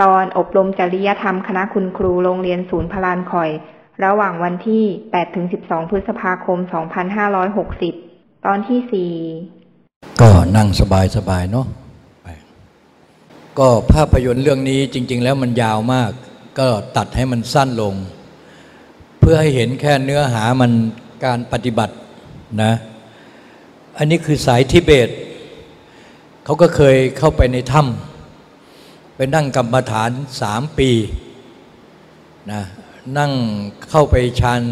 ตอนอบรมจริยธรรมคณะคุณครูโรงเรียนศูนย์พลานคอย ระหว่างวันที่ 8-12 พฤษภาคม 2560 ตอนที่ก็นั่งสบายสบายๆเนาะไปก็ภาพยนตร์เรื่องนี้จริง ๆ แล้วมันยาวมาก ก็ตัดให้มันสั้นลง เพื่อให้เห็นแค่เนื้อหามันการปฏิบัตินะ อันนี้คือสายทิเบต เขาก็เคยเข้าไปในถ้ำ นั่งกรรมฐานสามปีนะนั่งเข้าไปฌาน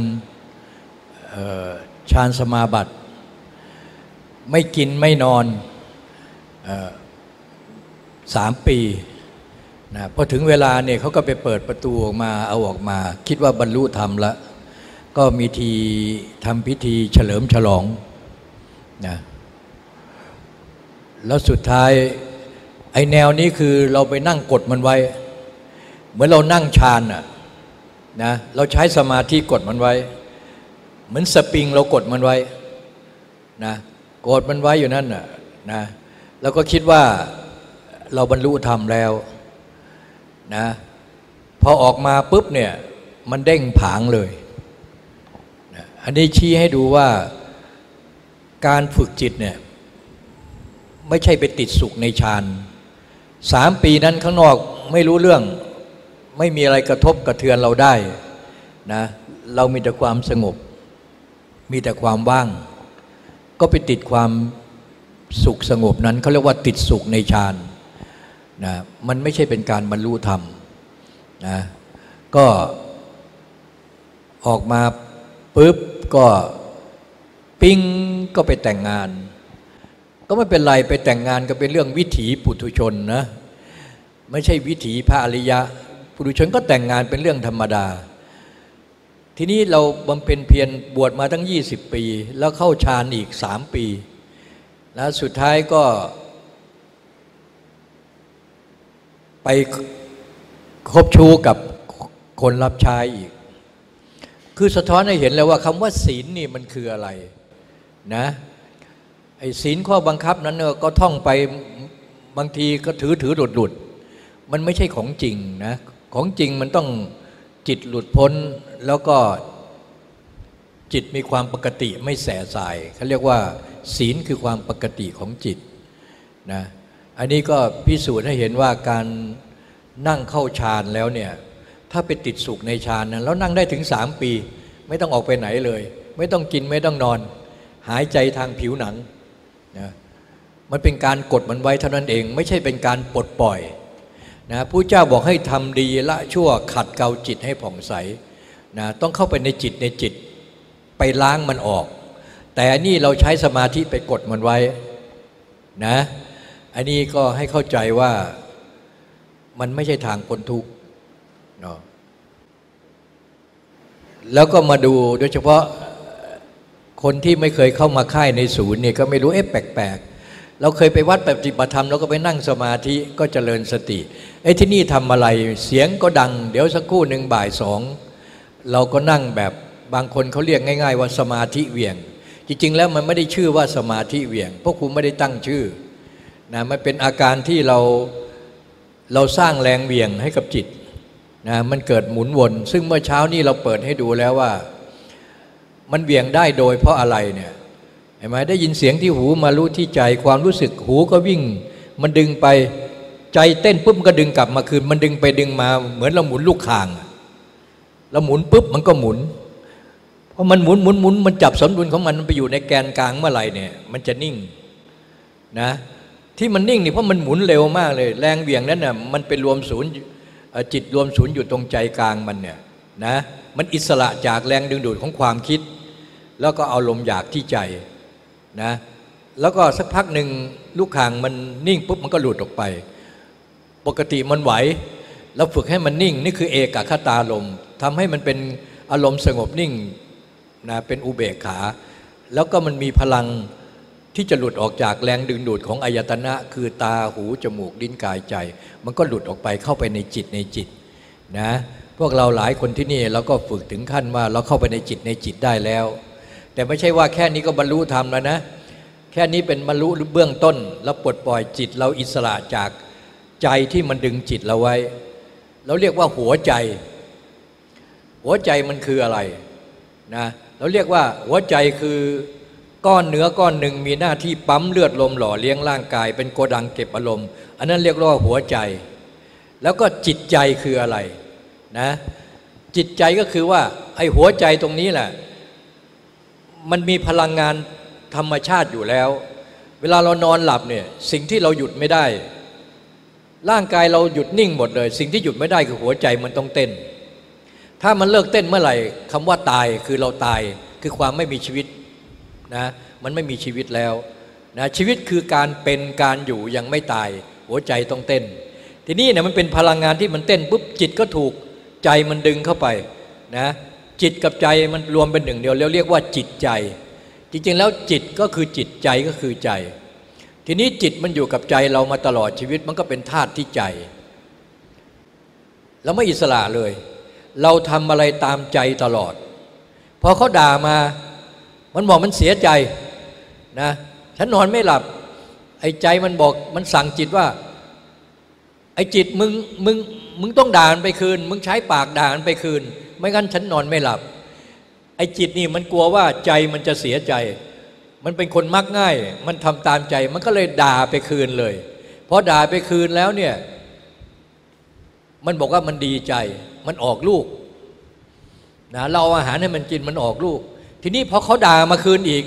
ฌานสมาบัติ ไม่กินไม่นอนออสามปีนะพอถึงเวลาเนี่ยเขาก็ไปเปิดประตูออกมาเอาออกมา คิดว่าบรรลุธรรมล้วก็มีทีทำพิธีเฉลิมฉลองนะแล้วสุดท้าย ไอแนวนี้คือเราไปนั่งกดมันไว้ เหมือนเรานั่งฌานอะนะเราใช้สมาธิกดมันไว้ เหมือนสปริงเรากดมันไว้นะกดมันไว้อยู่นั่นน่ะนะแล้วก็คิดว่าเราบรรลุธรรมแล้วนะพอออกมาปุ๊บเนี่ยมันเด้งผางเลยนะอันนี้ชี้ให้ดูว่าการฝึกจิตเนี่ยไม่ใช่ไปติดสุขในฌาน สามปีนั้นข้างนอกไม่รู้เรื่อง ไม่มีอะไรกระทบกระเทือนเราได้นะเรามีแต่ความสงบ มีแต่ความว่าง ก็ไปติดความสุขสงบนั้นเขาเรียกว่าติดสุขในฌานนะมันไม่ใช่เป็นการบรรลุธรรมนะก็ออกมาปุ๊บก็ปิ้งก็ไปแต่งงาน ก็ไม่เป็นไรไปแต่งงานก็เป็นเรื่องวิถีปุถุชนนะไม่ใช่วิถีพระอริยะ ปุถุชนก็แต่งงานเป็นเรื่องธรรมดา ทีนี้เราบำเพ็ญเพียรบวชมาตั้ง 20 ปี แล้วเข้าฌานอีกสามปีแล้วสุดท้ายก็ ไปคบชู้กับคนรับใช้อีก คือสะท้อนให้เห็นแล้วว่าคำว่าศีลนี่มันคืออะไรนะ ไอ้ศีลข้อบังคับนั้นเนอะก็ท่องไปบางทีก็ถือถือหลุดหลุดมันไม่ใช่ของจริงนะของจริงมันต้องจิตหลุดพ้นแล้วก็จิตมีความปกติไม่แสสายเขาเรียกว่า ศีลคือความปกติของจิตนะอันนี้ก็พิสูจน์ให้เห็นว่าการนั่งเข้าฌานแล้วเนี่ยถ้าไปติดสุขในฌานนั้นแล้วนั่งได้ถึงสามปี ไม่ต้องออกไปไหนเลย ไม่ต้องกินไม่ต้องนอน หายใจทางผิวหนัง มันเป็นการกดมันไว้เท่านั้นเอง ไม่ใช่เป็นการปลดปล่อยนะผู้เจ้าบอกให้ทำดีละชั่วขัดเกลาจิตให้ผ่องใสนะต้องเข้าไปในจิตในจิตไปล้างมันออก แต่นนี้เราใช้สมาธิไปกดมันไว้นะอันนี้ก็ให้เข้าใจว่ามันไม่ใช่ทางคนทุกข์เนาะแล้วก็มาดูโดยเฉพาะคนที่ไม่เคยเข้ามาค่ายในศูนย์เนี่ยก็ไม่รู้เอ๊ะแปลก เราเคยไปวัดปฏิบัติธรรมเราก็ไปนั่งสมาธิก็เจริญสติไอ้ที่นี่ทำอะไรเสียงก็ดัง เดี๋ยวสักครู่หนึ่งบ่ายสองเราก็นั่งแบบบางคนเขาเรียกง่าย ๆ ว่าสมาธิเวียง จริง ๆ แล้วมันไม่ได้ชื่อว่าสมาธิเวียงเพราะครูไม่ได้ตั้งชื่อนะมันเป็นอาการที่เราเราสร้างแรงเวียงให้กับจิตนะมันเกิดหมุนวน ซึ่งเมื่อเช้านี้เราเปิดให้ดูแล้วว่า มันเวียงได้โดยเพราะอะไรเนี่ย เห็นไหมได้ยินเสียงที่หูมารู้ที่ใจความรู้สึกหูก็วิ่ง มันดึงไปใจเต้นปุ๊บมันก็ดึงกลับมาคืน มันดึงไปดึงมา เหมือนเราหมุนลูกคางเราหมุนปุ๊บมันก็หมุนพอมันหมุนหมุนหมุนมันจับสมดุลของมันมันไปอยู่ในแกนกลางเมื่อไหร่เนี่ย มันจะนิ่งนะที่มันนิ่งนี่เพราะมันหมุนเร็วมากเลย แรงเบี่ยงนั้นน่ะมันเป็นรวมศูนย์จิตรวมศูนย์อยู่ตรงใจกลางมันเนี่ยนะมันอิสระจากแรงดึงดูดของความคิด แล้วก็เอาลมอยากที่ใจ นะแล้วก็สักพักหนึ่งลูกคางมันนิ่งปุ๊บมันก็หลุดออกไป ปกติมันไหวแล้วฝึกให้มันนิ่ง นี่คือเอกคตาลมทำให้มันเป็นอารมณ์สงบนิ่งนะเป็นอุเบกขา แล้วก็มันมีพลังที่จะหลุดออกจากแรงดึงดูดของอายตนะ คือตาหูจมูกลิ้นกายใจ มันก็หลุดออกไปเข้าไปในจิตในจิตนะพวกเราหลายคนที่นี่เราก็ฝึกถึงขั้นว่าเราเข้าไปในจิตในจิตได้แล้ว แต่ไม่ใช่ว่าแค่นี้ก็บรรลุธรรมแล้วนะ แค่นี้เป็นบรรลุเบื้องต้นแล้วปลดปล่อยจิตเราอิสระจากใจที่มันดึงจิตเราไว้ เราเรียกว่าหัวใจ หัวใจมันคืออะไรนะเราเรียกว่าหัวใจคือก้อนเนื้อก้อนหนึ่งมีหน้าที่ปั๊มเลือดลมหล่อเลี้ยงร่างกาย เป็นโกดังเก็บอารมณ์ อันนั้นเรียกว่าหัวใจ แล้วก็จิตใจคืออะไรนะจิตใจก็คือว่าไอ้หัวใจตรงนี้แหละ มันมีพลังงานธรรมชาติอยู่แล้ว เวลาเรานอนหลับเนี่ยสิ่งที่เราหยุดไม่ได้ ร่างกายเราหยุดนิ่งหมดเลย สิ่งที่หยุดไม่ได้คือหัวใจมันต้องเต้น ถ้ามันเลิกเต้นเมื่อไหร่คำว่าตายคือเราตายคือความไม่มีชีวิตนะมันไม่มีชีวิตแล้วนะชีวิตคือการเป็นการอยู่ยังไม่ตาย หัวใจต้องเต้น ทีนี้เนี่ยมันเป็นพลังงานที่มันเต้นปุ๊บจิตก็ถูกใจมันดึงเข้าไปนะ จิตกับใจมันรวมเป็นหนึ่งเดียวแล้วเรียกว่าจิตใจ จริงๆ แล้วจิตก็คือจิตใจก็คือใจ ทีนี้จิตมันอยู่กับใจเรามาตลอดชีวิตมันก็เป็นธาตุที่ใจเราไม่อิสระเลย เราทำอะไรตามใจตลอด พอเขาด่ามามันบอกมันเสียใจนะฉันนอนไม่หลับ ไอ้ใจมันบอกมันสั่งจิตว่า ไอ้จิตมึงมึงมึงต้องด่ามันไปคืน มึงใช้ปากด่ามันไปคืน ไม่งั้นฉันนอนไม่หลับ ไอ้จิตนี่มันกลัวว่าใจมันจะเสียใจ มันเป็นคนมักง่าย มันทำตามใจ มันก็เลยด่าไปคืนเลยพอด่าไปคืนแล้วเนี่ย มันบอกว่ามันดีใจ มันออกลูกนะเราเอาอาหารให้มันกินมันออกลูก ทีนี้พอเขาด่ามาคืนอีก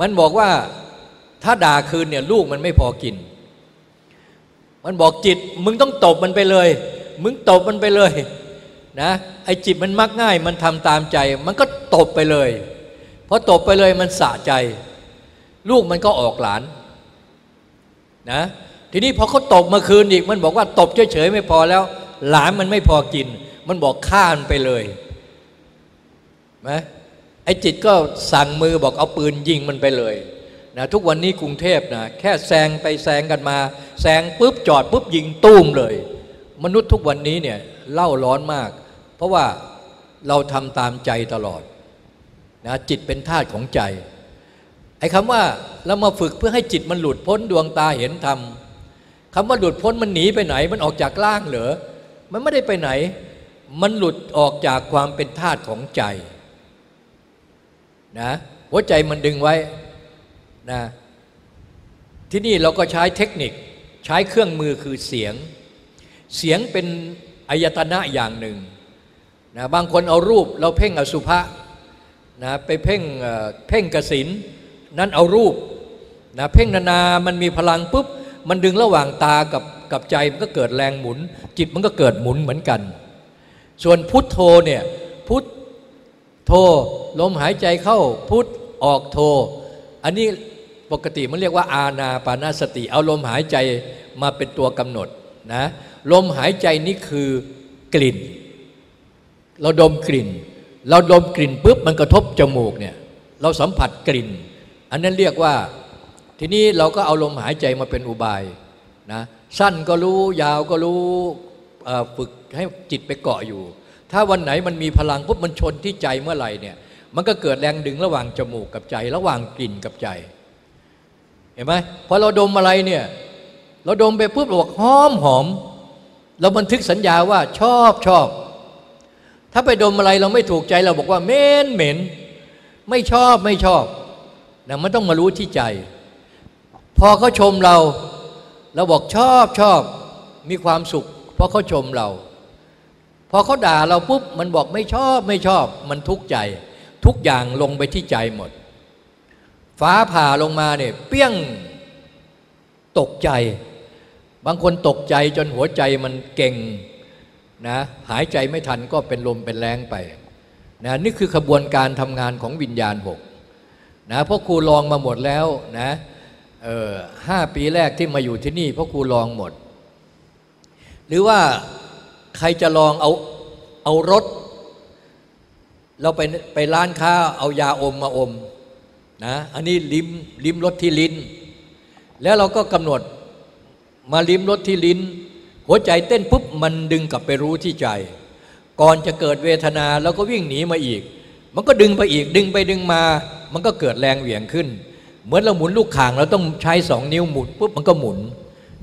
มันบอกว่าถ้าด่าคืนเนี่ยลูกมันไม่พอกิน มันบอกจิต มึงต้องตบมันไปเลย มึงตบมันไปเลย นะไอจิตมันมักง่ายมันทำตามใจ มันก็ตบไปเลยพอตบไปเลยมันสะใจ ลูกมันก็ออกหลานนะทีนี้พอเขาตบมาคืนอีก มันบอกว่าตบเฉยๆไม่พอแล้ว หลานมันไม่พอกิน มันบอกฆ่ามันไปเลยไหมไอ้จิตก็สั่งมือบอกเอาปืนยิงมันไปเลยนะทุกวันนี้กรุงเทพนะแค่แซงไปแซงกันมาแซงปุ๊บจอดปุ๊บยิงตุ้มเลย มนุษย์ทุกวันนี้เนี่ยเล่าร้อนมาก เพราะว่าเราทำตามใจตลอดนะจิตเป็นธาตุของใจ ไอ้คำว่าเรามาฝึกเพื่อให้จิตมันหลุดพ้นดวงตาเห็นธรรมคำว่าหลุดพ้นมันหนีไปไหน มันออกจากล่างเหรอมันไม่ได้ไปไหน มันหลุดออกจากความเป็นธาตุของใจนะหัวใจมันดึงไว้นะที่นี่เราก็ใช้เทคนิคใช้เครื่องมือคือเสียง เสียงเป็นอายตนะอย่างหนึ่ง นะบางคนเอารูปเราเพ่งอสุภะนะไปเพ่งเพ่งกสินนั่นเอารูปนะเพ่งนานามันมีพลังปุ๊บมันดึงระหว่างตากับกับใจมันก็เกิดแรงหมุน จิตมันก็เกิดหมุนเหมือนกัน ส่วนพุทโธเนี่ยพุทโธลมหายใจเข้าพุทออกโธอันนี้ปกติมันเรียกว่าอาณาปานาสติ เอาลมหายใจมาเป็นตัวกำหนดนะลมหายใจนี่คือกลิ่น เราดมกลิ่น เราดมกลิ่นปุ๊บมันกระทบจมูกเนี่ยเราสัมผัสกลิ่น อันนั้นเรียกว่าทีนี้เราก็เอาลมหายใจมาเป็นอุบายนะสั้นก็รู้ยาวก็รู้ฝึกให้จิตไปเกาะอยู่ ถ้าวันไหนมันมีพลังปุ๊บมันชนที่ใจเมื่อไหร่เนี่ยมันก็เกิดแรงดึงระหว่างจมูกกับใจ ระหว่างกลิ่นกับใจเห็นไหมพอเราดมอะไรเนี่ยเราดมไปปุ๊บเราบอกหอมหอมเราบันทึกสัญญาว่าชอบชอบ ถ้าไปดมอะไรเราไม่ถูกใจเราบอกว่าเหม็นเหม็น ไม่ชอบไม่ชอบนะมันต้องมารู้ที่ใจ พอเขาชมเรา เราบอกชอบชอบมีความสุข เพราะเขาชมเรา พอเขาด่าเราปุ๊บมันบอกไม่ชอบไม่ชอบ มันทุกข์ใจ ทุกอย่างลงไปที่ใจหมด ฟ้าผ่าลงมาเนี่ยเปี้ยงตกใจ บางคนตกใจจนหัวใจมันเก่ง นะหายใจไม่ทันก็เป็นลมเป็นแรงไปนะนี่คือขบวนการทำงานของวิญญาณหกนะเพราะครูลองมาหมดแล้วนะเออห้าปีแรกที่มาอยู่ที่นี่เพราะครูลองหมด หรือว่าใครจะลองเอาเอารถ เราไปไปร้านค้าเอายาอมมาอมนะอันนี้ลิ้มลิ้มรสที่ลิ้น แล้วเราก็กำหนดมาลิ้มรสที่ลิ้น หัวใจเต้นปุ๊บมันดึงกลับไปรู้ที่ใจ ก่อนจะเกิดเวทนาเราก็วิ่งหนีมาอีก มันก็ดึงไปอีกดึงไปดึงมา มันก็เกิดแรงเหวี่ยงขึ้น เหมือนเราหมุนลูกข่างเราต้องใช้สองนิ้วหมุนปุ๊บมันก็หมุน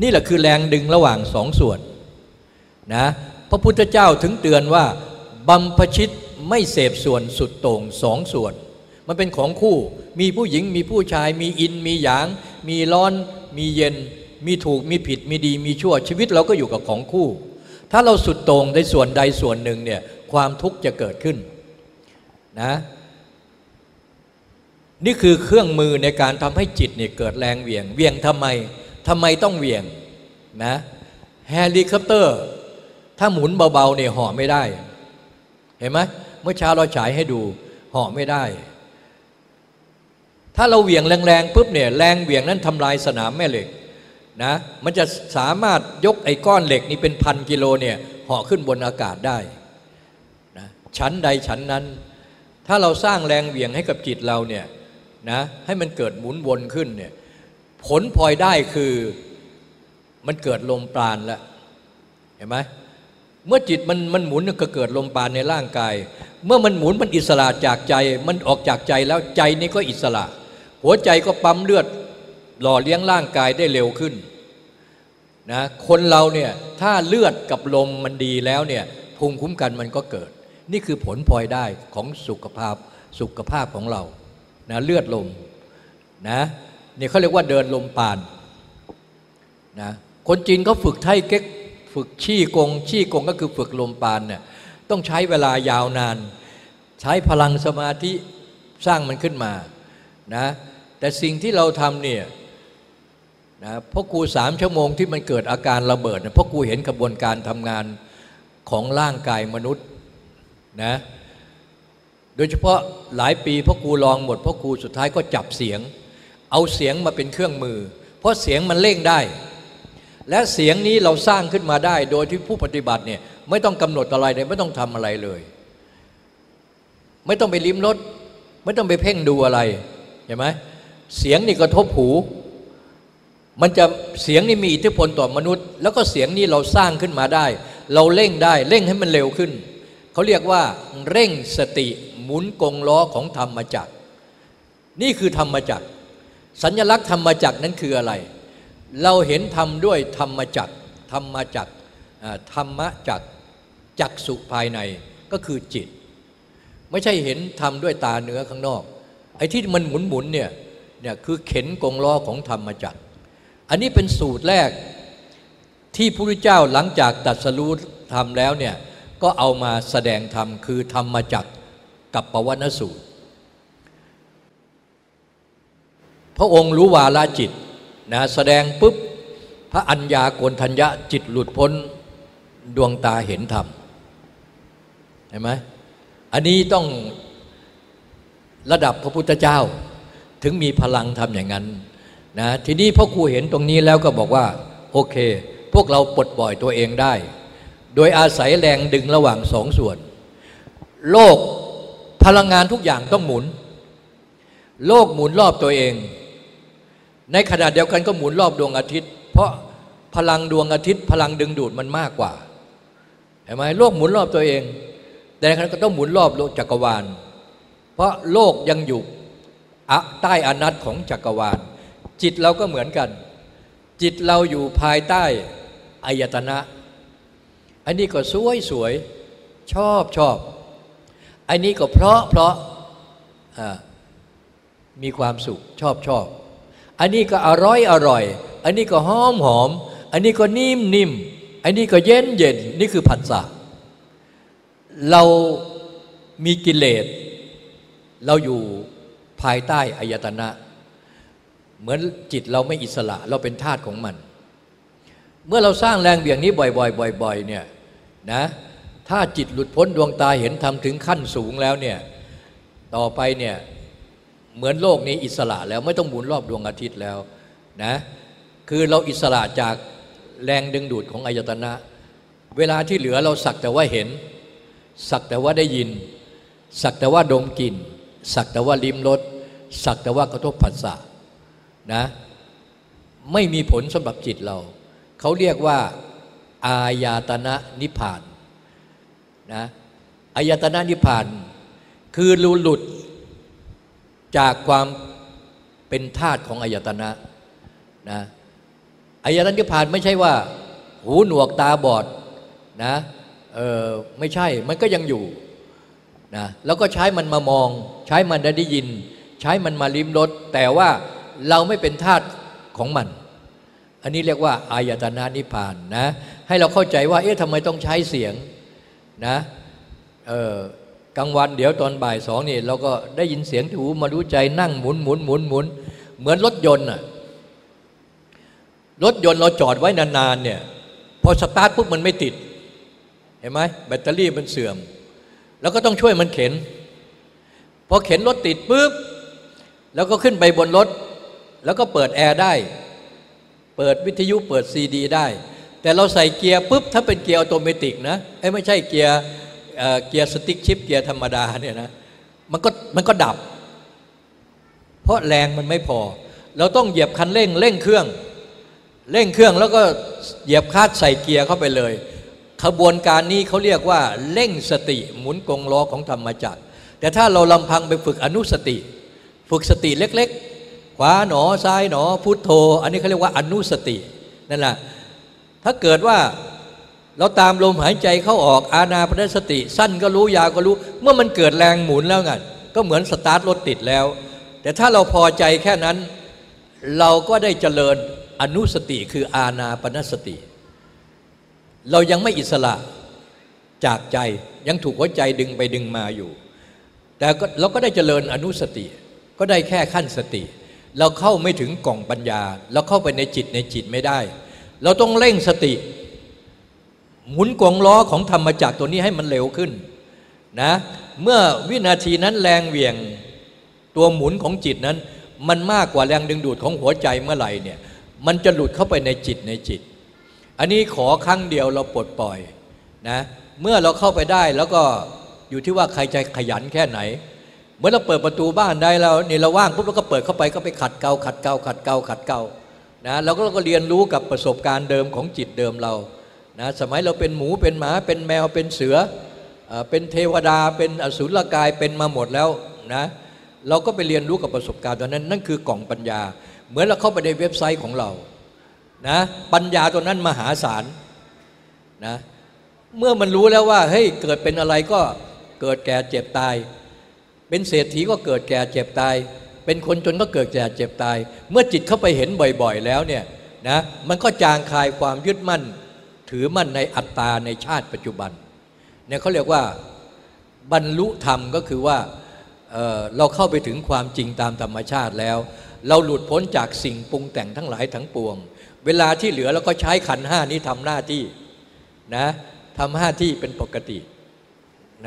นี่แหละคือแรงดึงระหว่างสองส่วนนะพระพุทธเจ้าถึงเตือนว่าบัมพชิตไม่เสพส่วนสุดโต่งสองส่วน มันเป็นของคู่ มีผู้หญิงมีผู้ชาย มีอินมีหยาง มีร้อน มีเย็น มีถูกมีผิดมีดีมีชั่วชีวิตเราก็อยู่กับของคู่ ถ้าเราสุดโต่งในส่วนใดส่วนหนึ่งเนี่ยความทุกข์จะเกิดขึ้นนะนี่คือเครื่องมือในการทำให้จิตเนี่ยเกิดแรงเหวี่ยง เหวี่ยงทำไมทำไมต้องเหวี่ยงนะเฮลิคอปเตอร์ ถ้าหมุนเบาๆเนี่ยเหาะไม่ได้ เห็นไหมเมื่อเช้าเราฉายให้ดูห่อไม่ได้ ถ้าเราเหวี่ยงแรงๆปุ๊บเนี่ยแรงเหวี่ยงนั้นทำลายสนามแม่เหล็ก นะมันจะสามารถยกไอ้ก้อนเหล็กนี่เป็นพันกิโลเนี่ยเห่อขึ้นบนอากาศได้นะชั้นใดชั้นนั้น ถ้าเราสร้างแรงเหวี่ยงให้กับจิตเราเนี่ยนะให้มันเกิดหมุนวนขึ้นเนี่ยผลพลอยได้คือมันเกิดลมปราณแล้วเห็นไหมเมื่อจิตมันมันหมุนก็เกิดลมปราณในร่างกาย เมื่อมันหมุนมันอิสระจากใจ มันออกจากใจแล้วใจนี้ก็อิสระ หัวใจก็ปั๊มเลือด หล่อเลี้ยงร่างกายได้เร็วขึ้นนะคนเราเนี่ยถ้าเลือดกับลมมันดีแล้วเนี่ยภูมิคุ้มกันมันก็เกิด นี่คือผลพลอยได้ของสุขภาพสุขภาพของเรานะเลือดลมนะนี่เขาเรียกว่าเดินลมปานนะคนจีนเขาฝึกไทเก๊กฝึกชี้กง ชี้กงก็คือฝึกลมปานเนี่ยต้องใช้เวลายาวนาน ใช้พลังสมาธิสร้างมันขึ้นมานะแต่สิ่งที่เราทำเนี่ย นะพ่อครูสามชั่วโมงที่มันเกิดอาการระเบิดนะพ่อครูเห็นกระบวนการทำงานของร่างกายมนุษย์นะโดยเฉพาะหลายปีพ่อครูลองหมดพ่อครูสุดท้ายก็จับเสียง เอาเสียงมาเป็นเครื่องมือ เพราะเสียงมันเร่งได้ และเสียงนี้เราสร้างขึ้นมาได้ โดยที่ผู้ปฏิบัติเนี่ยไม่ต้องกำหนดอะไรเลยไม่ต้องทำอะไรเลย ไม่ต้องไปลิ้มรสไม่ต้องไปเพ่งดูอะไรเห็นไหมเสียงนี่กระทบหู มันจะเสียงนี่มีอิทธิพลต่อมนุษย์ แล้วก็เสียงนี้เราสร้างขึ้นมาได้ เราเร่งได้เร่งให้มันเร็วขึ้น เขาเรียกว่าเร่งสติหมุนกงล้อของธรรมจักร นี่คือธรรมจักร สัญลักษณ์ธรรมจักรนั้นคืออะไร เราเห็นธรรมด้วยธรรมจักรธรรมจักรธรรมจักรจักสุภายในก็คือจิต ไม่ใช่เห็นธรรมด้วยตาเนื้อข้างนอก ไอ้ที่มันหมุนหมุนเนี่ยเนี่ยคือเข็นกงล้อของธรรมจักร อันนี้เป็นสูตรแรกที่พระพุทธเจ้าหลังจากตัดสรู้ธรรมแล้วเนี่ยก็เอามาแสดงธรรมคือธรรมจักกับปวนสูตร พระองค์รู้วาลาจิตนะแสดงปุ๊บพระอัญญาโกณทัญญะจิตหลุดพ้นดวงตาเห็นธรรมเห็นไหมอันนี้ต้องระดับพระพุทธเจ้าถึงมีพลังทำอย่างนั้น นะทีนี้พ่อครูเห็นตรงนี้แล้วก็บอกว่าโอเค พวกเราปลดปล่อยตัวเองได้ โดยอาศัยแรงดึงระหว่างสองส่วน โลกพลังงานทุกอย่างต้องหมุน โลกหมุนรอบตัวเอง ในขณะเดียวกันก็หมุนรอบดวงอาทิตย์ เพราะพลังดวงอาทิตย์พลังดึงดูดมันมากกว่าเห็นไหมโลกหมุนรอบตัวเอง แต่ในขณะก็ต้องหมุนรอบโลกจักรวาล เพราะโลกยังอยู่ใต้อนัตของจักรวาล จิตเราก็เหมือนกัน จิตเราอยู่ภายใต้อายตนะ อันนี้ก็สวยสวยชอบชอบอันนี้ก็เพราะเพราะมีความสุขชอบชอบอันนี้ก็อร่อยอร่อย อันนี้ก็หอมหอม อันนี้ก็นิ่มนิ่มอันนี้ก็เย็นเย็นนี่คือผัสสะเรามีกิเลส เราอยู่ภายใต้อายตนะ เหมือนจิตเราไม่อิสระเราเป็นทาสของมัน เมื่อเราสร้างแรงเบี่ยงนี้บ่อยๆบ่อยๆเนี่ยนะถ้าจิตหลุดพ้นดวงตาเห็นทำถึงขั้นสูงแล้วเนี่ยต่อไปเนี่ยเหมือนโลกนี้อิสระแล้วไม่ต้องหมุนรอบดวงอาทิตย์แล้วนะคือเราอิสระจากแรงดึงดูดของอายตนะ เวลาที่เหลือเราสักแต่ว่าเห็น สักแต่ว่าได้ยิน สักแต่ว่าดมกลิ่น สักแต่ว่าลิ้มรสสักแต่ว่ากระทบผัสสะ นะไม่มีผลสำหรับจิตเรา เขาเรียกว่า อายาตนะนิพพานนะอายตนะนิพพาน คือรูหลุดจากความเป็นธาตุของอายตนะนะอายตนะนิพพานไม่ใช่ว่า หูหนวกตาบอดนะเออไม่ใช่มันก็ยังอยู่นะแล้วก็ใช้มันมามอง ใช้มันได้ได้ยิน ใช้มันมาลิ้มรสแต่ว่า เราไม่เป็นทาสของมัน อันนี้เรียกว่าอายตนะนิพพานนะ ให้เราเข้าใจว่า เอ๊ะทำไมต้องใช้เสียงนะเออกลางวันเดี๋ยวตอนบ่ายสองนี่เราก็ได้ยินเสียงที่หูมารู้ใจนั่งหมุนหมุนหมุนหมุนเหมือนรถยนต์อะรถยนต์เราจอดไว้นานๆเนี่ยพอสตาร์ทปุ๊บมันไม่ติด เห็นไหมแบตเตอรี่มันเสื่อม แล้วก็ต้องช่วยมันเข็น พอเข็นรถติดปุ๊บแล้วก็ขึ้นไปบนรถ แล้วก็เปิดแอร์ได้ เปิดวิทยุเปิดซีดีได้ แต่เราใส่เกียร์ปุ๊บ ถ้าเป็นเกียร์ automatic นะไอ้ไม่ใช่เกียร์เกียร์สติ๊กชิปเกียร์ธรรมดาเนี่ยนะมันก็มันก็ดับ เพราะแรงมันไม่พอ เราต้องเหยียบคันเร่งเร่งเครื่อง เร่งเครื่องแล้วก็เหยียบคาดใส่เกียร์เข้าไปเลย ขบวนการนี้เขาเรียกว่าเร่งสติหมุนกงล้อของธรรมจักร แต่ถ้าเราลำพังไปฝึกอนุสติ ฝึกสติเล็กๆาหนอซ้ายหนอ พุทโธ อันนี้เขาเรียกว่าอนุสตินั่นแหละถ้าเกิดว่าเราตามลมหายใจเข้าออกอาณาปณสติ สั้นก็รู้ยาวก็รู้ เมื่อมันเกิดแรงหมุนแล้วไงก็เหมือนสตาร์ทรถติดแล้ว แต่ถ้าเราพอใจแค่นั้น เราก็ได้เจริญอนุสติคืออาณาปณสติ เรายังไม่อิสระจากใจยังถูกหัวใจดึงไปดึงมาอยู่ แต่เราก็ได้เจริญอนุสติ ก็ได้แค่ขั้นสติ เราเข้าไม่ถึงกล่องปัญญา เราเข้าไปในจิตในจิตไม่ได้ เราต้องเร่งสติ หมุนกลงล้อของธรรมจักรตัวนี้ให้มันเร็วขึ้นนะเมื่อวินาทีนั้นแรงเหวี่ยงตัวหมุนของจิตนั้น มันมากกว่าแรงดึงดูดของหัวใจเมื่อไหร่เนี่ยมันจะหลุดเข้าไปในจิตในจิต อันนี้ขอครั้งเดียวเราปลดปล่อยนะเมื่อเราเข้าไปได้แล้วก็อยู่ที่ว่าใครจะขยันแค่ไหน เมื่อเราเปิดประตูบ้านได้แล้วนี่เราว่างปุ๊บเราก็เปิดเข้าไปก็ไปขัดเกาขัดเกาขัดเกาขัดเกานะเราก็เราก็เรียนรู้กับประสบการณ์เดิมของจิตเดิมเรานะสมัยเราเป็นหมูเป็นหมาเป็นแมวเป็นเสืออ่อเป็นเทวดาเป็นอสุรกายเป็นมาหมดแล้วนะเราก็ไปเรียนรู้กับประสบการณ์ตอนนั้นนั่นคือกล่องปัญญา เหมือนเราเข้าไปในเว็บไซต์ของเรานะปัญญาตัวนั้นมหาศาลนะเมื่อมันรู้แล้วว่าเฮ้ยเกิดเป็นอะไรก็เกิดแก่เจ็บตาย เป็นเศรษฐีก็เกิดแก่เจ็บตาย เป็นคนจนก็เกิดแก่เจ็บตาย เมื่อจิตเข้าไปเห็นบ่อยๆแล้วเนี่ยนะมันก็จางคลายความยึดมั่น ถือมั่นในอัตตาในชาติปัจจุบันเนี่ยเขาเรียกว่าบรรลุธรรมก็คือว่าเเราเข้าไปถึงความจริงตามธรรมชาติแล้ว เราหลุดพ้นจากสิ่งปรุงแต่งทั้งหลายทั้งปวง เวลาที่เหลือเราก็ใช้ขันห้านี้ทำหน้าที่นะทำหน้าที่เป็นปกติ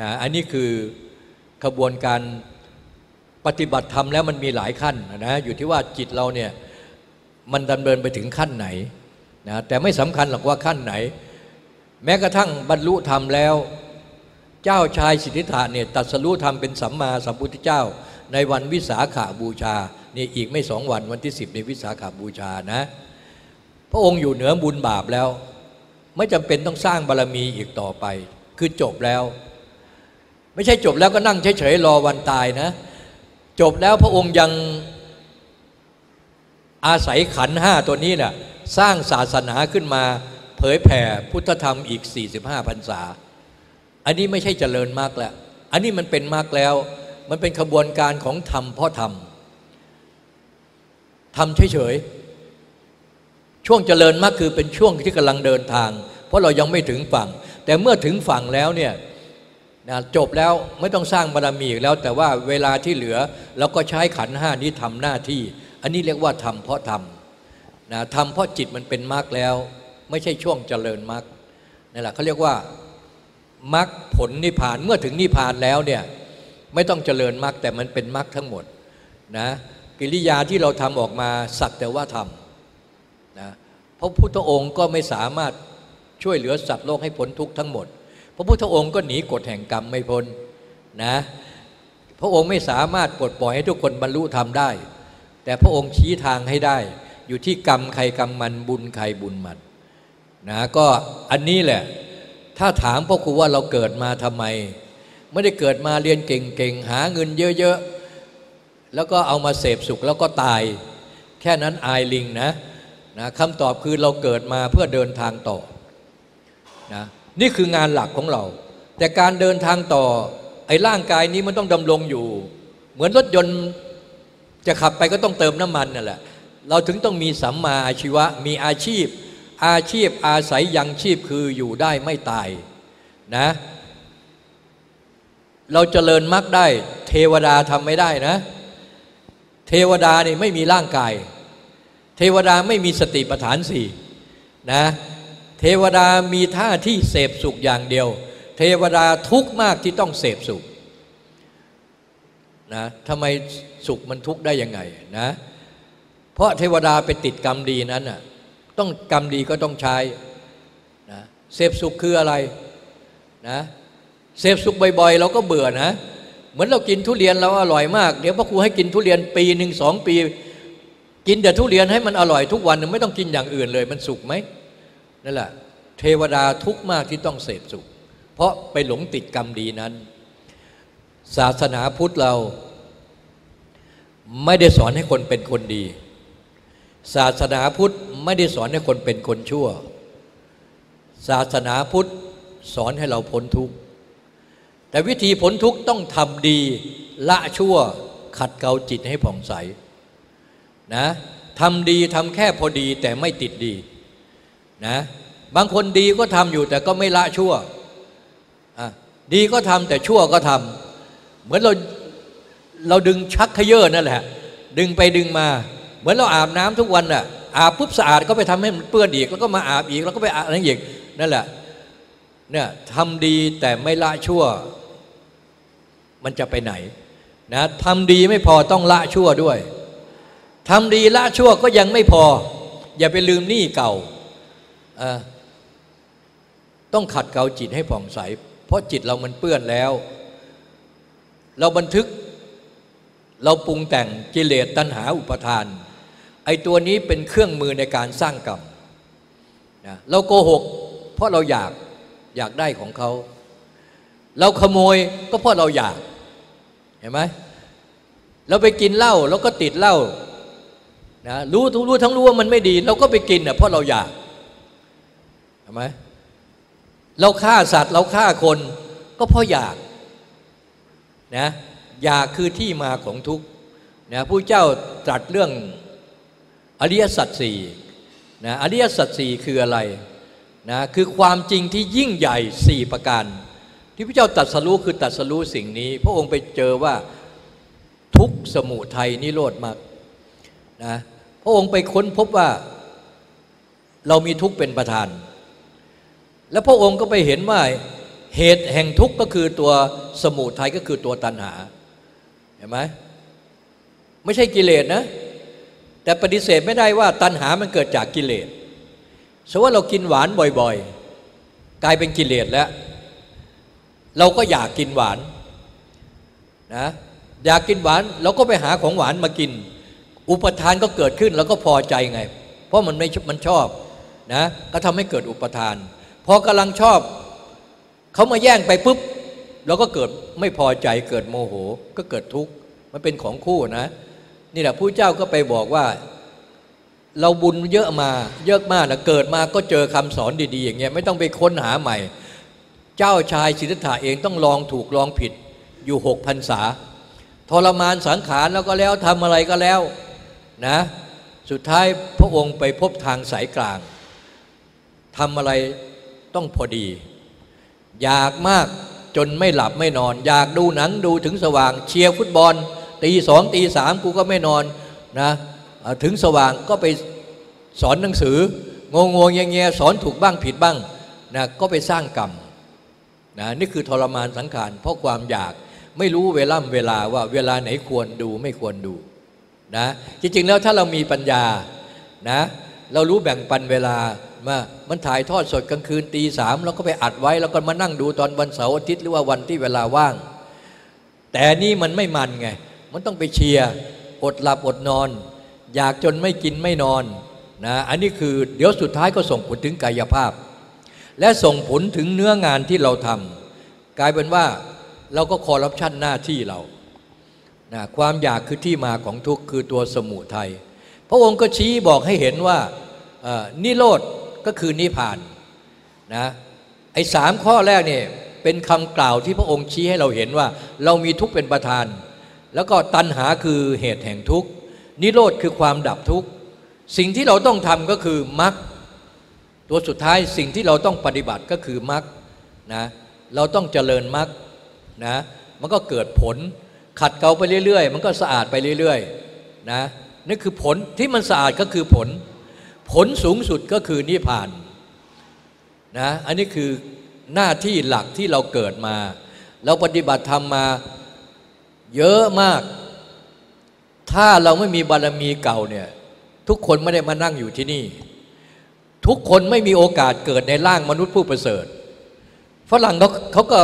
นะอันนี้คือ ขบวนการปฏิบัติธรรมแล้วมันมีหลายขั้นนะอยู่ที่ว่าจิตเราเนี่ยมันดำเนินไปถึงขั้นไหนนะแต่ไม่สำคัญหรอกว่าขั้นไหน แม้กระทั่งบรรลุธรรมแล้ว เจ้าชายสิทธิธะเนี่ยตรัสรู้ธรรมเป็นสัมมาสัมพุทธเจ้า ในวันวิสาขาบูชาเนี่ยอีกไม่สองวันวันที่สิบในวิสาขาบูชานะ พระองค์อยู่เหนือบุญบาปแล้ว ไม่จำเป็นต้องสร้างบารรมีอีกต่อไป คือจบแล้ว ไม่ใช่จบแล้วก็นั่งเฉยๆรอวันตายนะ จบแล้วพระองค์ยังอาศัยขันห้าตัวนี้น่ะสร้างศาสนาขึ้นมาเผยแผ่พุทธธรรมอีก 45พรรษา อันนี้ไม่ใช่เจริญมากแล้ว อันนี้มันเป็นมากแล้ว มันเป็นขบวนการของธรรมเพราะธรรมทำเฉยๆช่วงเจริญมากคือเป็นช่วงที่กำลังเดินทาง เพราะเรายังไม่ถึงฝั่ง แต่เมื่อถึงฝั่งแล้วเนี่ย นะจบแล้วไม่ต้องสร้างบารมีอีกแล้ว แต่ว่าเวลาที่เหลือเราก็ใช้ขันห้านี้ทำหน้าที่ อันนี้เรียกว่าทำเพราะทำนะทำเพราะจิตมันเป็นมรรคแล้ว ไม่ใช่ช่วงเจริญมรรคนี่แหละเขาเรียกว่ามรรคผลนิพพานเมื่อถึงนิพพานแล้วเนี่ยไม่ต้องเจริญมรรคแต่มันเป็นมรรคทั้งหมดนะกิริยาที่เราทำออกมาสักแต่ว่าทำนะพระพุทธองค์ก็ไม่สามารถช่วยเหลือสัตว์โลกให้พ้นทุกข์ทั้งหมด พระพุทธองค์ก็หนีกฎแห่งกรรมไม่พ้นนะพระองค์ไม่สามารถปลดปล่อยให้ทุกคนบรรลุธรรมได้ แต่พระองค์ชี้ทางให้ได้ อยู่ที่กรรมใครกรรมมันบุญใครบุญมันนะก็อันนี้แหละ ถ้าถามพ่อครูว่าเราเกิดมาทำไม ไม่ได้เกิดมาเรียนเก่งๆ หาเงินเยอะๆ แล้วก็เอามาเสพสุขแล้วก็ตาย แค่นั้นอายลิงนะนะคำตอบคือเราเกิดมาเพื่อเดินทางต่อนะ นี่คืองานหลักของเรา แต่การเดินทางต่อไอ้ร่างกายนี้มันต้องดำรงอยู่ เหมือนรถยนต์จะขับไปก็ต้องเติมน้ำมันนั่นแหละเราถึงต้องมีสัมมาอาชีวะมีอาชีพ อาชีพอาศัยยังชีพคืออยู่ได้ไม่ตายนะเราจเจริญมรรคได้ เทวดาทำไม่ได้นะ เทวดานี่ไม่มีร่างกาย เทวดาไม่มีสติปัฏฐานสี่นะ เทวดามีท่าที่เสพสุขอย่างเดียว เทวดาทุกข์มากที่ต้องเสพสุขนะทำไมสุขมันทุกข์ได้ยังไงนะเพราะเทวดาไปติดกรรมดีนั้นน่ะต้องกรรมดีก็ต้องใช้นะเสพสุขคืออะไรนะเสพสุขบ่อยๆ เราก็เบื่อนะเหมือนเรากินทุเรียนเราอร่อยมาก เดี๋ยวพ่อครูให้กินทุเรียนปีหนึ่งสองปี กินแต่ทุเรียนให้มันอร่อยทุกวันไม่ต้องกินอย่างอื่นเลยมันสุขไหม นั่นแหละเทวดาทุกมากที่ต้องเสพสุข เพราะไปหลงติดกรรมดีนั้น ศาสนาพุทธเรา ไม่ได้สอนให้คนเป็นคนดี ศาสนาพุทธไม่ได้สอนให้คนเป็นคนชั่ว ศาสนาพุทธสอนให้เราพ้นทุกข์แต่วิธีพ้นทุกข์ต้องทำดีละชั่วขัดเกลาจิตให้ผ่องใสนะทำดีทำแค่พอดีแต่ไม่ติดดี นะบางคนดีก็ทำอยู่แต่ก็ไม่ละชั่วดีก็ทำแต่ชั่วก็ทำเหมือนเราเราดึงชักขยเยอนั่นแหละ ดึงไปดึงมา เหมือนเราอาบน้ำทุกวันอะอาบปุ๊บสะอาดก็ไปทำให้มันเปื้อนอีก แล้วก็มาอาบอีกแล้วก็ไปอาบอะไรอีกนั่นแหละเนี่ยทำดีแต่ไม่ละชั่ว มันจะไปไหนนะทำดีไม่พอต้องละชั่วด้วยทำดีละชั่วก็ยังไม่พอ อย่าไปลืมหนี้เก่า ต้องขัดเกลาจิตให้ผ่องใส เพราะจิตเรามันเปื้อนแล้ว เราบันทึกเราปรุงแต่งกิเลสตัณหาอุปทาน ไอ้ตัวนี้เป็นเครื่องมือในการสร้างกรรมนะเราโกหก เพราะเราอยากอยากได้ของเขา เราขโมยก็เพราะเราอยาก เห็นไหมเราไปกินเหล้าเราก็ติดเหล้านะรู้ทุกรู้ทั้งรู้ว่ามันไม่ดี เราก็ไปกินอะเพราะเราอยาก เห็นไหมเราฆ่าสัตว์เราฆ่าคนก็เพราะอยากนะอยากคือที่มาของทุกนะผู้เจ้าตรัสเรื่องอริยสัจสี่นะอริยสัจสี่คืออะไรนะคือความจริงที่ยิ่งใหญ่สี่ประการ ที่พระเจ้าตรัสรู้คือตรัสรู้สิ่งนี้ พระองค์ไปเจอว่าทุกสมุทัยนิโรธมากนะพระองค์ไปค้นพบว่าเรามีทุกข์เป็นประธาน แล้วพระองค์ก็ไปเห็นว่าเหตุแห่งทุกข์ก็คือตัวสมุทัยก็คือตัวตัณหา เห็นไหมไม่ใช่กิเลสนะ แต่ปฏิเสธไม่ได้ว่าตัณหามันเกิดจากกิเลสสมมติว่าเรากินหวานบ่อยๆ กลายเป็นกิเลสแล้ว เราก็อยากกินหวานนะอยากกินหวานเราก็ไปหาของหวานมากิน อุปทานก็เกิดขึ้นเราก็พอใจไง เพราะมันไม่มันชอบนะก็ทำให้เกิดอุปทาน พอกำลังชอบ เขามาแย่งไปปุ๊บเราก็เกิดไม่พอใจเกิดโมโหก็เกิดทุกข์มันเป็นของคู่นะ นี่แหละผู้เจ้าก็ไปบอกว่า เราบุญเยอะมาเยอะมากนะเกิดมาก็เจอคำสอนดี ๆ อย่างเงี้ยไม่ต้องไปค้นหาใหม่ เจ้าชายสิทธัตถะเองต้องลองถูกลองผิดอยู่หกพันษาทรมานสังขารแล้วก็แล้วทำอะไรก็แล้วนะสุดท้ายพระองค์ไปพบทางสายกลางทำอะไร ต้องพอดี อยากมากจนไม่หลับไม่นอน อยากดูหนังดูถึงสว่างเชียร์ฟุตบอล ตีสองตีสามกูก็ไม่นอนนะถึงสว่างก็ไปสอนหนังสืองงงงเงี้ยสอนถูกบ้างผิดบ้างนะก็ไปสร้างกรรมนะนี่คือทรมานสังขารเพราะความอยากไม่รู้เวลาเวลาว่าเวลาไหนควรดูไม่ควรดูนะจริงๆแล้วถ้าเรามีปัญญานะเรารู้แบ่งปันเวลา มามันถ่ายทอดสดกลางคืนตีสามเราก็ไปอัดไว้ แล้วก็มานั่งดูตอนวันเสาร์อาทิตย์หรือว่าวันที่เวลาว่าง แต่นี่มันไม่มันไง มันต้องไปเชียร์อดหลับอดนอน อยากจนไม่กินไม่นอนนะอันนี้คือเดี๋ยวสุดท้ายก็ส่งผลถึงกายภาพ และส่งผลถึงเนื้องานที่เราทำกลายเป็นว่าเราก็คอร์รัปชันหน้าที่เรานะความอยากคือที่มาของทุกข์คือตัวสมุทัยพระองค์ก็ชี้บอกให้เห็นว่านิโรธ ก็คือนิพพานนะไอ้สามข้อแรกเนี่ยเป็นคำกล่าวที่พระองค์ชี้ให้เราเห็นว่า เรามีทุกข์เป็นประธาน แล้วก็ตัณหาคือเหตุแห่งทุกข์นิโรธคือความดับทุกข์สิ่งที่เราต้องทำก็คือมรรคตัวสุดท้ายสิ่งที่เราต้องปฏิบัติก็คือมรรคนะเราต้องเจริญมรรคนะมันก็เกิดผลขัดเกลาไปเรื่อยๆ มันก็สะอาดไปเรื่อยๆนะนี่คือผลที่มันสะอาดก็คือผล ผลสูงสุดก็คือนิพพานนะอันนี้คือหน้าที่หลักที่เราเกิดมา เราปฏิบัติธรรมมาเยอะมาก ถ้าเราไม่มีบารมีเก่าเนี่ยทุกคนไม่ได้มานั่งอยู่ที่นี่ ทุกคนไม่มีโอกาสเกิดในร่างมนุษย์ผู้ประเสริฐฝรั่งเขาเขาก็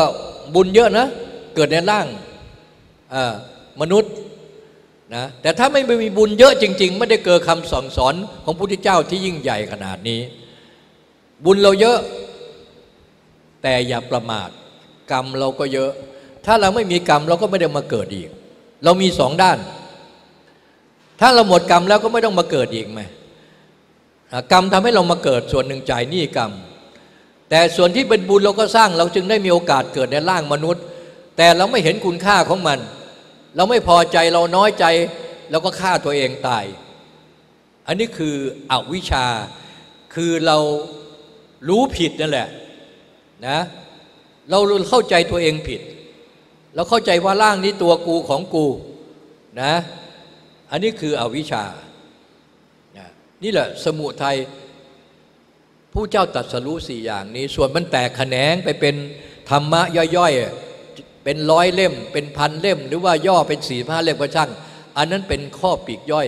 บุญเยอะนะ เกิดในร่างมนุษย์ นะแต่ถ้าไม่มีบุญเยอะจริง ๆ ไม่ได้เกิดคำสอนสอนของพระพุทธเจ้าที่ยิ่งใหญ่ขนาดนี้ บุญเราเยอะ แต่อย่าประมาทกรรมเราก็เยอะ ถ้าเราไม่มีกรรมเราก็ไม่ได้มาเกิดอีก เรามีสองด้าน ถ้าเราหมดกรรมแล้วก็ไม่ต้องมาเกิดอีกไหมกรรมทำให้เรามาเกิดส่วนหนึ่งจ่ายหนี้กรรม แต่ส่วนที่เป็นบุญเราก็สร้างเราจึงได้มีโอกาสเกิดในร่างมนุษย์ แต่เราไม่เห็นคุณค่าของมัน เราไม่พอใจเราน้อยใจเราก็ฆ่าตัวเองตาย อันนี้คืออวิชชา คือเรารู้ผิดนั่นแหละนะเราเข้าใจตัวเองผิด เราเข้าใจว่าร่างนี้ตัวกูของกูนะอันนี้คืออวิชชา นี่แหละสมุทัยผู้เจ้าตัดสรู้สี่อย่างนี้ ส่วนมันแตกแขนงไปเป็นธรรมะย่อยๆ เป็นร้อยเล่ม เป็นพันเล่ม หรือว่าย่อเป็นสี่ห้าเล่มก็ช่าง อันนั้นเป็นข้อปีกย่อย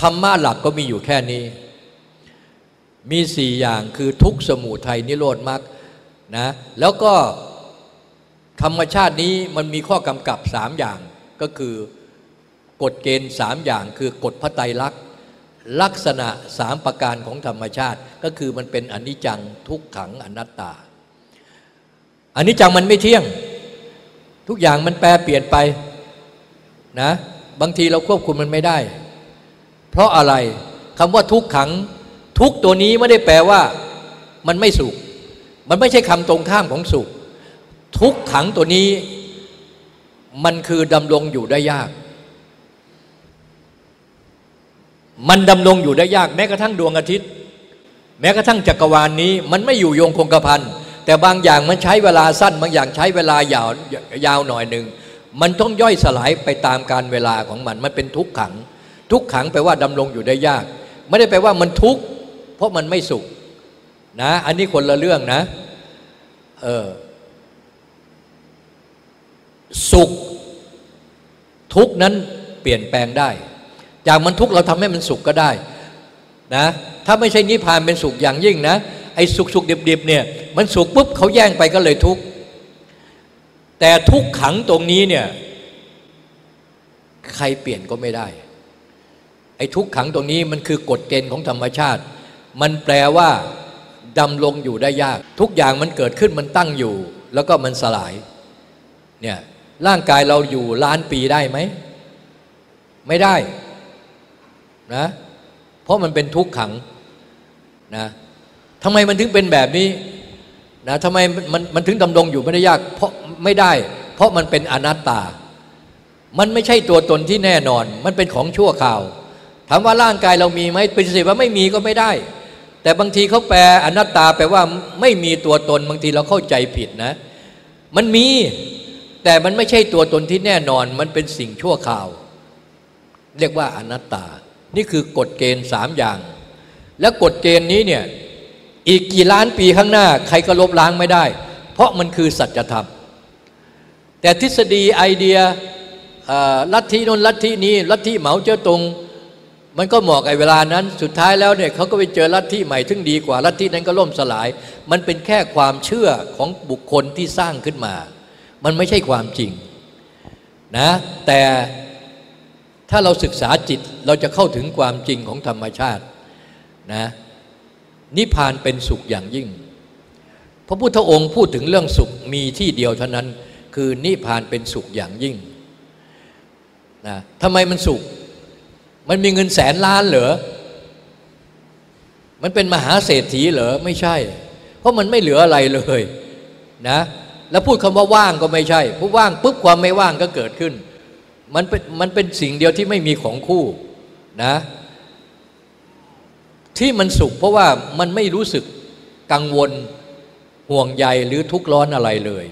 ธรรมะหลักก็มีอยู่แค่นี้ มีสี่อย่างคือทุกสมุทัยนิโรธมรรคนะแล้วก็ธรรมชาตินี้มันมีข้อกำกับสามอย่างก็คือกฎเกณฑ์สามอย่าง คือกฎพระไตรลักษณ์ลักษณะสามประการของธรรมชาติ ก็คือมันเป็นอนิจจังทุกขังอนัตตาอนิจจังมันไม่เที่ยง ทุกอย่างมันแปรเปลี่ยนไปนะบางทีเราควบคุมมันไม่ได้ เพราะอะไรคำว่าทุกขัง ทุกตัวนี้ไม่ได้แปลว่า มันไม่สุข มันไม่ใช่คำตรงข้ามของสุข ทุกขังตัวนี้ มันคือดำรงอยู่ได้ยาก มันดำรงอยู่ได้ยาก แม้กระทั่งดวงอาทิตย์ แม้กระทั่งจักรวาลนนี้ มันไม่อยู่โยงคงกระพัน แต่บางอย่างมันใช้เวลาสั้น บางอย่างใช้เวลายาวยาวหน่อยหนึ่งมันต้องย่อยสลายไปตามการเวลาของมัน มันเป็นทุกขัง ทุกขังแปลว่าดำรงอยู่ได้ยาก ไม่ได้แปลว่ามันทุกข์เพราะมันไม่สุขนะอันนี้คนละเรื่องนะเออสุข ทุกนั้นเปลี่ยนแปลงได้ จากมันทุกข์เราทำให้มันสุขก็ได้ นะถ้าไม่ใช่นิพพานเป็นสุขอย่างยิ่งนะไอ้สุขสุขดิบดิบเนี่ยมันสุขปุ๊บเขาแย่งไปก็เลยทุกข์แต่ทุกขังตรงนี้เนี่ยใครเปลี่ยนก็ไม่ได้ ไอ้ทุกขังตรงนี้มันคือกฎเกณฑ์ของธรรมชาติ มันแปลว่าดำรงอยู่ได้ยาก ทุกอย่างมันเกิดขึ้นมันตั้งอยู่ แล้วก็มันสลายเนี่ยร่างกายเราอยู่ล้านปีได้ไหม ไม่ได้นะ เพราะมันเป็นทุกขังนะทำไมมันถึงเป็นแบบนี้นะทำไมมันมันถึงดำรงอยู่ไม่ได้ยาก เพราะไม่ได้ เพราะมันเป็นอนัตตา มันไม่ใช่ตัวตนที่แน่นอน มันเป็นของชั่วคราวถามว่าร่างกายเรามีไหมปฏิเสธว่าไม่มีก็ไม่ได้ แต่บางทีเขาแปลอนัตตาแปลว่าไม่มีตัวตนบางทีเราเข้าใจผิดนะ มันมีแต่มันไม่ใช่ตัวตนที่แน่นอน มันเป็นสิ่งชั่วคราว เรียกว่าอนัตตา นี่คือกฎเกณฑ์สามอย่าง และกฎเกณฑ์นี้เนี่ยอีกกี่ล้านปีข้างหน้า ใครก็ลบล้างไม่ได้ เพราะมันคือสัจธรรม แต่ทฤษฎีไอเดียลัทธินนลัทธินี้ลัทธิเหมาเจ้าตรงมันก็เหมาะกับเวลานั้น สุดท้ายแล้วเนี่ยเขาก็ไปเจอลัทธิใหม่ทึ่งดีกว่าลัทธินั้นก็ล่มสลาย มันเป็นแค่ความเชื่อของบุคคลที่สร้างขึ้นมา มันไม่ใช่ความจริงนะแต่ ถ้าเราศึกษาจิตเราจะเข้าถึงความจริงของธรรมชาตินะนิพพานเป็นสุขอย่างยิ่ง พระพุทธองค์พูดถึงเรื่องสุขมีที่เดียวเท่านั้น คือนิพพานเป็นสุขอย่างยิ่งนะทำไมมันสุข มันมีเงินแสนล้านเหรอ มันเป็นมหาเศรษฐีเหรอ ไม่ใช่ เพราะมันไม่เหลืออะไรเลยนะ แล้วพูดคำว่าว่างก็ไม่ใช่พูดว่างปุ๊บความไม่ว่างก็เกิดขึ้น มันเป็นมันเป็นสิ่งเดียวที่ไม่มีของคู่นะ ที่มันสุขเพราะว่ามันไม่รู้สึกกังวลห่วงใยหรือทุกข์ร้อนอะไรเลย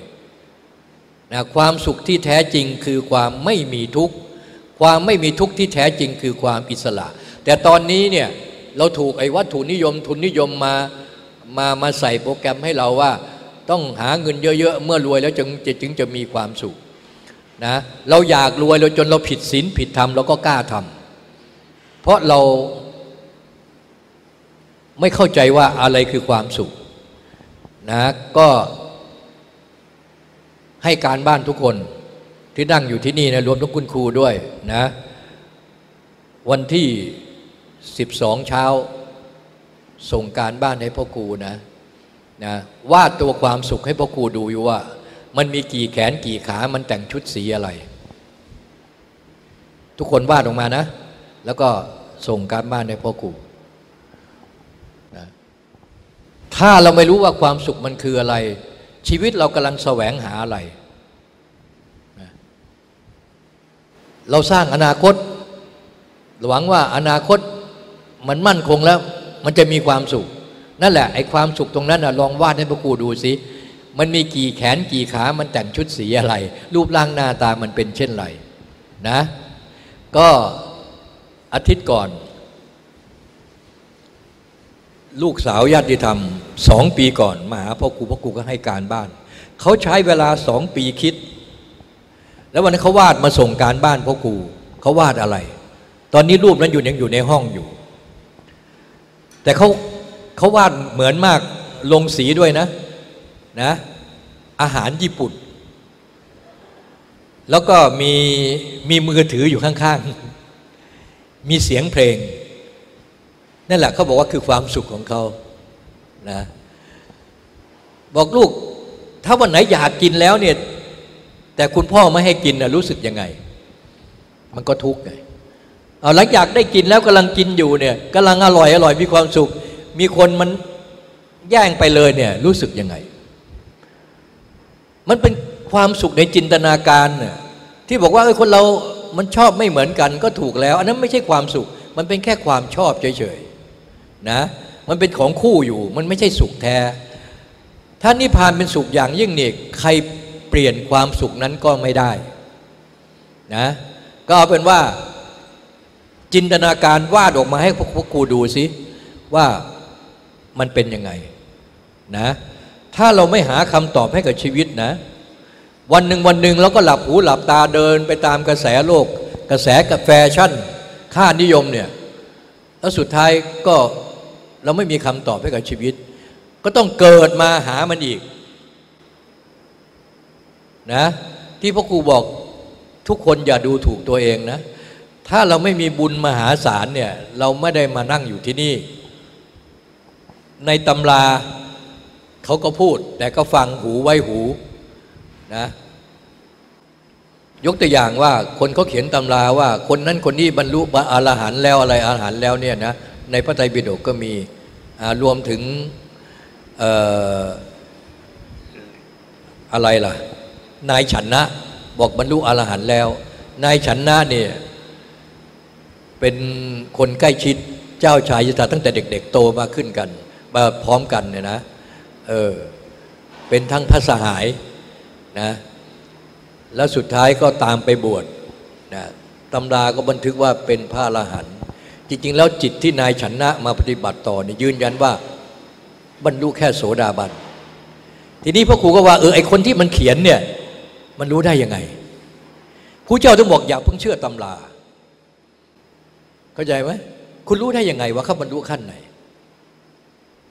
นะความสุขที่แท้จริงคือความไม่มีทุกข์ความไม่มีทุกข์ที่แท้จริงคือความอิสระ แต่ตอนนี้เนี่ยเราถูกไอ้วัตถุนิยมทุนนิยมมามามาใส่โปรแกรมให้เราว่า ต้องหาเงินเยอะๆ เมื่อรวยแล้วจึงจะจึงจะมีความสุข นะเราอยากรวยเราจนเราผิดศีลผิดธรรมเราก็กล้าทำเพราะเราไม่เข้าใจว่าอะไรคือความสุขนะก็ให้การบ้านทุกคนที่นั่งอยู่ที่นี่นะรวมทั้งคุณครูด้วยนะวันที่ 12 เช้า ส่งการบ้านให้พ่อครูนะนะวาดตัวความสุขให้พ่อครูดูอยู่ว่า มันมีกี่แขนกี่ขา มันแต่งชุดสีอะไร ทุกคนวาดออกมานะ แล้วก็ส่งการบ้านให้พ่อครูนะถ้าเราไม่รู้ว่าความสุขมันคืออะไร ชีวิตเรากำลังแสวงหาอะไรนะเราสร้างอนาคต หวังว่าอนาคตมันมั่นคงแล้ว มันจะมีความสุข นั่นแหละไอ้ความสุขตรงนั้นนะลองวาดให้พระครูดูสิ มันมีกี่แขนกี่ขา มันแต่งชุดสีอะไร รูปร่างหน้าตามันเป็นเช่นไรนะ ก็อาทิตย์ก่อน ลูกสาวญาติธรรมสองปีก่อน มาหาพ่อครูพ่อครูก็ให้การบ้าน เขาใช้เวลาสองปีคิด แล้ววันนั้นเขาวาดมาส่งการบ้านพ่อครูเขาวาดอะไร ตอนนี้รูปนั้นอยู่ยังอยู่ในห้องอยู่ แต่เขาเขาวาดเหมือนมากลงสีด้วยนะ นะอาหารญี่ปุ่น แล้วก็มีมีมือถืออยู่ข้างๆ มีเสียงเพลง นั่นแหละเขาบอกว่าคือความสุขของเขานะบอกลูกถ้าวันไหนอยากกินแล้วเนี่ยแต่คุณพ่อไม่ให้กินนะรู้สึกยังไง มันก็ทุกข์ไงเอาหลังจากได้กินแล้วกำลังกินอยู่เนี่ยกำลังอร่อยอร่อยมีความสุข มีคนมันแย่งไปเลยเนี่ยรู้สึกยังไง มันเป็นความสุขในจินตนาการเนี่ยที่บอกว่าไอ้คนเรามันชอบไม่เหมือนกันก็ถูกแล้ว อันนั้นไม่ใช่ความสุข มันเป็นแค่ความชอบเฉยๆนะมันเป็นของคู่อยู่มันไม่ใช่สุขแท้ ถ้านิพพานเป็นสุขอย่างยิ่งเนี่ยใครเปลี่ยนความสุขนั้นก็ไม่ได้นะก็เอาเป็นว่าจินตนาการวาดออกมาให้พวกครูดูสิว่ามันเป็นยังไงนะ ถ้าเราไม่หาคำตอบให้กับชีวิตนะ วันหนึ่งวันหนึ่งเราก็หลับหูหลับตาเดินไปตามกระแสโลก กระแสกับแฟชั่น ค่านิยมเนี่ยแล้วสุดท้ายก็เราไม่มีคำตอบให้กับชีวิต ก็ต้องเกิดมาหามันอีกนะที่พ่อครูบอกทุกคนอย่าดูถูกตัวเองนะ ถ้าเราไม่มีบุญมหาศาลเนี่ยเราไม่ได้มานั่งอยู่ที่นี่ ในตำรา เขาก็พูด แต่ก็ฟังหูไว้หูนะยกตัวอย่างว่าคนเขาเขียนตำราว่า คนนั้นคนนี้บรรลุอรหันต์แล้วอะไรอรหันต์แล้วเนี่ยนะในพระไตรปิฎกก็มีรวมถึงอออะไรล่ะ นายฉันนะบอกบรรลุอรหันต์แล้ว นายฉันนะเนี่ยเป็นคนใกล้ชิดเจ้าชายยศตั้งแต่เด็ก ๆ โตมาขึ้นกันมาพร้อมกันเนี่ยนะ เออเป็นทั้งพระสหายนะแล้วสุดท้ายก็ตามไปบวชนะตำราก็บันทึกว่าเป็นพระอรหันต์จริง ๆ แล้วจิตที่นายฉันนะมาปฏิบัติต่อเนี่ยยืนยันว่าบรรลุแค่โสดาบัน ทีนี้พระครูก็ว่าเออไอคนที่มันเขียนเนี่ยมันรู้ได้ยังไงผู้เจ้าต้องบอกอย่าเพิ่งเชื่อตำรา เข้าใจไหมคุณรู้ได้ยังไงว่าเขาบรรลุขั้นไหน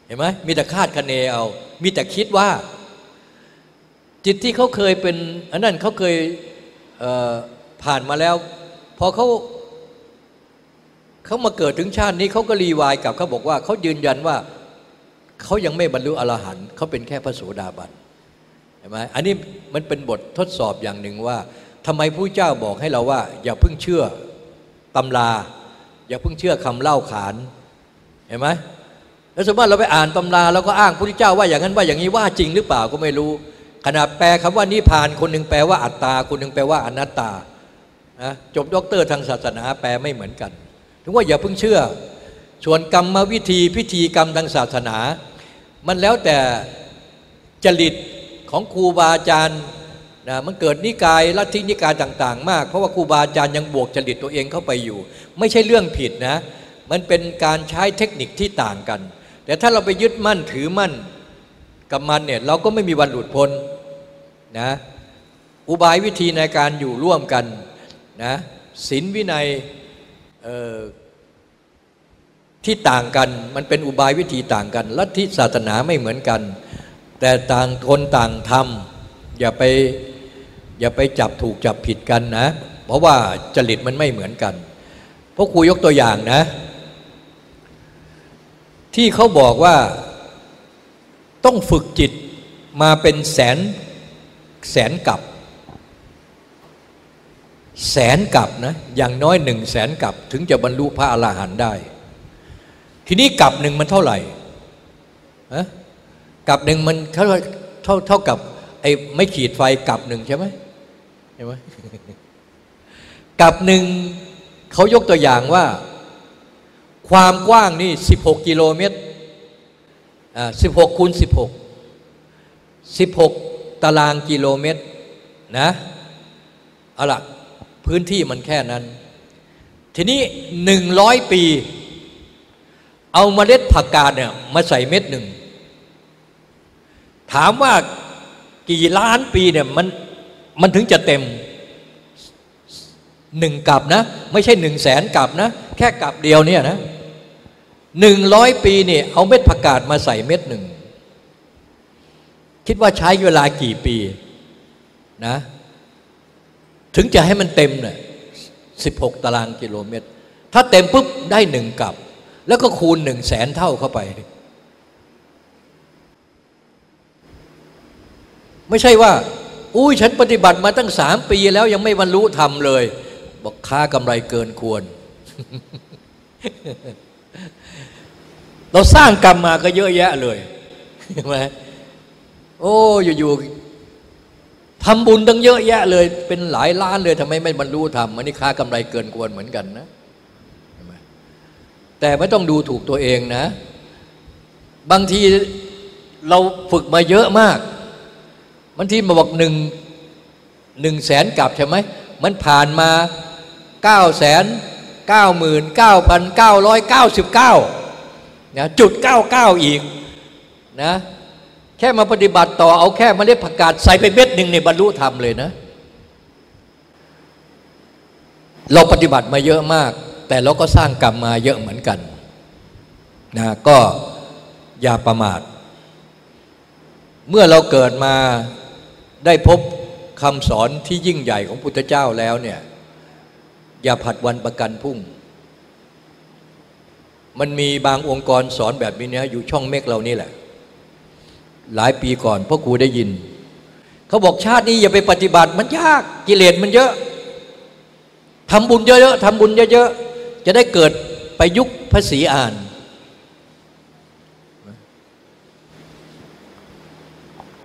เห็นไหมมีแต่คาดคะเนเอา มีแต่คิดว่า จิตที่เขาเคยเป็นอันนั้นเขาเคยเผ่านมาแล้ว พอเขาเขามาเกิดถึงชาตินี้เขาก็รีวายกับเขาบอกว่าเขายืนยันว่าเขายังไม่บรรลุอรหันต์เขาเป็นแค่พระโสดาบันเห็นไหมอันนี้มันเป็นบททดสอบอย่างหนึ่งว่าทำไมผู้เจ้าบอกให้เราว่า อย่าเพิ่งเชื่อตำรา อย่าเพิ่งเชื่อคำเล่าขานเห็นไหม แล้วสมมติเราไปอ่านตำราเราก็อ้างพระพุทธเจ้าว่าอย่างนั้นว่าอย่างนี้ว่าจริงหรือเปล่าก็ไม่รู้ ขนาดแปลคำว่านิพพานคนหนึ่งแปลว่าอัตตา คนหนึ่งแปลว่าอนัตตานะจบด็อกเตอร์ทางศาสนาแปลไม่เหมือนกัน ถึงว่าอย่าเพิ่งเชื่อ ส่วนกรรมวิธีพิธีกรรมทางศาสนา มันแล้วแต่จริตของครูบาอาจารย์นะมันเกิดนิกายลัทธินิกายต่าง ๆ มาก เพราะว่าครูบาอาจารย์ยังบวกจริตตัวเองเข้าไปอยู่ ไม่ใช่เรื่องผิดนะ มันเป็นการใช้เทคนิคที่ต่างกัน แต่ถ้าเราไปยึดมั่นถือมั่นกับมันเนี่ยเราก็ไม่มีวันหลุดพ้นนะอุบายวิธีในการอยู่ร่วมกันนะศีลวินัยที่ต่างกันมันเป็นอุบายวิธีต่างกันลัทธิศาสนาไม่เหมือนกัน แต่ต่างคนต่างทำอย่าไปอย่าไปจับถูกจับผิดกันนะ เพราะว่าจริตมันไม่เหมือนกันพราะครูยกตัวอย่างนะ ที่เขาบอกว่าต้องฝึกจิตมาเป็นแสนแสนกับแสนกับนะอย่างน้อยหนึ่งแสนกับถึงจะบรรลุพระอรหันต์ได้ ทีนี้กับหนึ่งมันเท่าไหร่ฮะกับหนึ่งมันเท่าเท่าเท่ากับไอ้ไม่ขีดไฟกับหนึ่งใช่ไหมใช่ไหมกับหนึ่งเขายกตัวอย่างว่า ความกว้างนี่ 16 กิโลเมตรอ่า16คูณ16 16 ตารางกิโลเมตรนะเอาละพื้นที่มันแค่นั้น ทีนี้ 100 ปี เอาเมล็ดผักกาดเนี่ยมาใส่เม็ดหนึ่ง ถามว่ากี่ล้านปีเนี่ยมันมันถึงจะเต็มหนึ่งกับนะ ไม่ใช่หนึ่งแสนกับนะ แค่กับเดียวเนี่ยนะ หนึ่งร้อยปีเนี่ยเอาเม็ดผักกาดมาใส่เม็ดหนึ่ง คิดว่าใช้เวลากี่ปีนะถึงจะให้มันเต็มเนี่ยสิบหกตารางกิโลเมตร ถ้าเต็มปุ๊บได้หนึ่งกับ แล้วก็คูณหนึ่งแสนเท่าเข้าไป ไม่ใช่ว่า อุ้ยฉันปฏิบัติมาตั้งสามปีแล้วยังไม่บรรลุธรรมเลย บอกค้ากำไรเกินควร เราสร้างกรรมมาก็เยอะแยะเลยใช่ไหมโอ้อยู่ๆทำบุญตั้งเยอะแยะเลย เป็นหลายล้านเลยทำไมไม่บรรลุธรรมอันนี้ค้ากำไรเกินควรเหมือนกันนะแต่ไม่ต้องดูถูกตัวเองนะ บางทีเราฝึกมาเยอะมากบางทีมาบอกหนึ่งหนึ่งแสนกลับใช่ไหมมันผ่านมา9 9 9 9 9 9 9 9นเก้าพันเก้าร้อยเก้าสิบเก้าะจุด 99 อีกนะแค่มาปฏิบัติต่อเอาแค่มเมล็ดผักกาดใส่ไปเม็ดหนึ่งในบรรลุธรรมเลยนะ เราปฏิบัติมาเยอะมาก แต่เราก็สร้างกรรมมาเยอะเหมือนกันนะก็อย่าประมาท เมื่อเราเกิดมาได้พบคำสอนที่ยิ่งใหญ่ของพุทธเจ้าแล้วเนี่ยอย่าผัดวันประกันพรุ่ง มันมีบางองค์กรสอนแบบนี้นะอยู่ช่องเมกเรานี่แหละ หลายปีก่อนพ่อครูได้ยิน เขาบอกชาตินี้อย่าไปปฏิบัติมันยากกิเลสมันเยอะทำบุญเยอะๆทำบุญเยอะๆจะได้เกิดไปยุคพระศรีอาน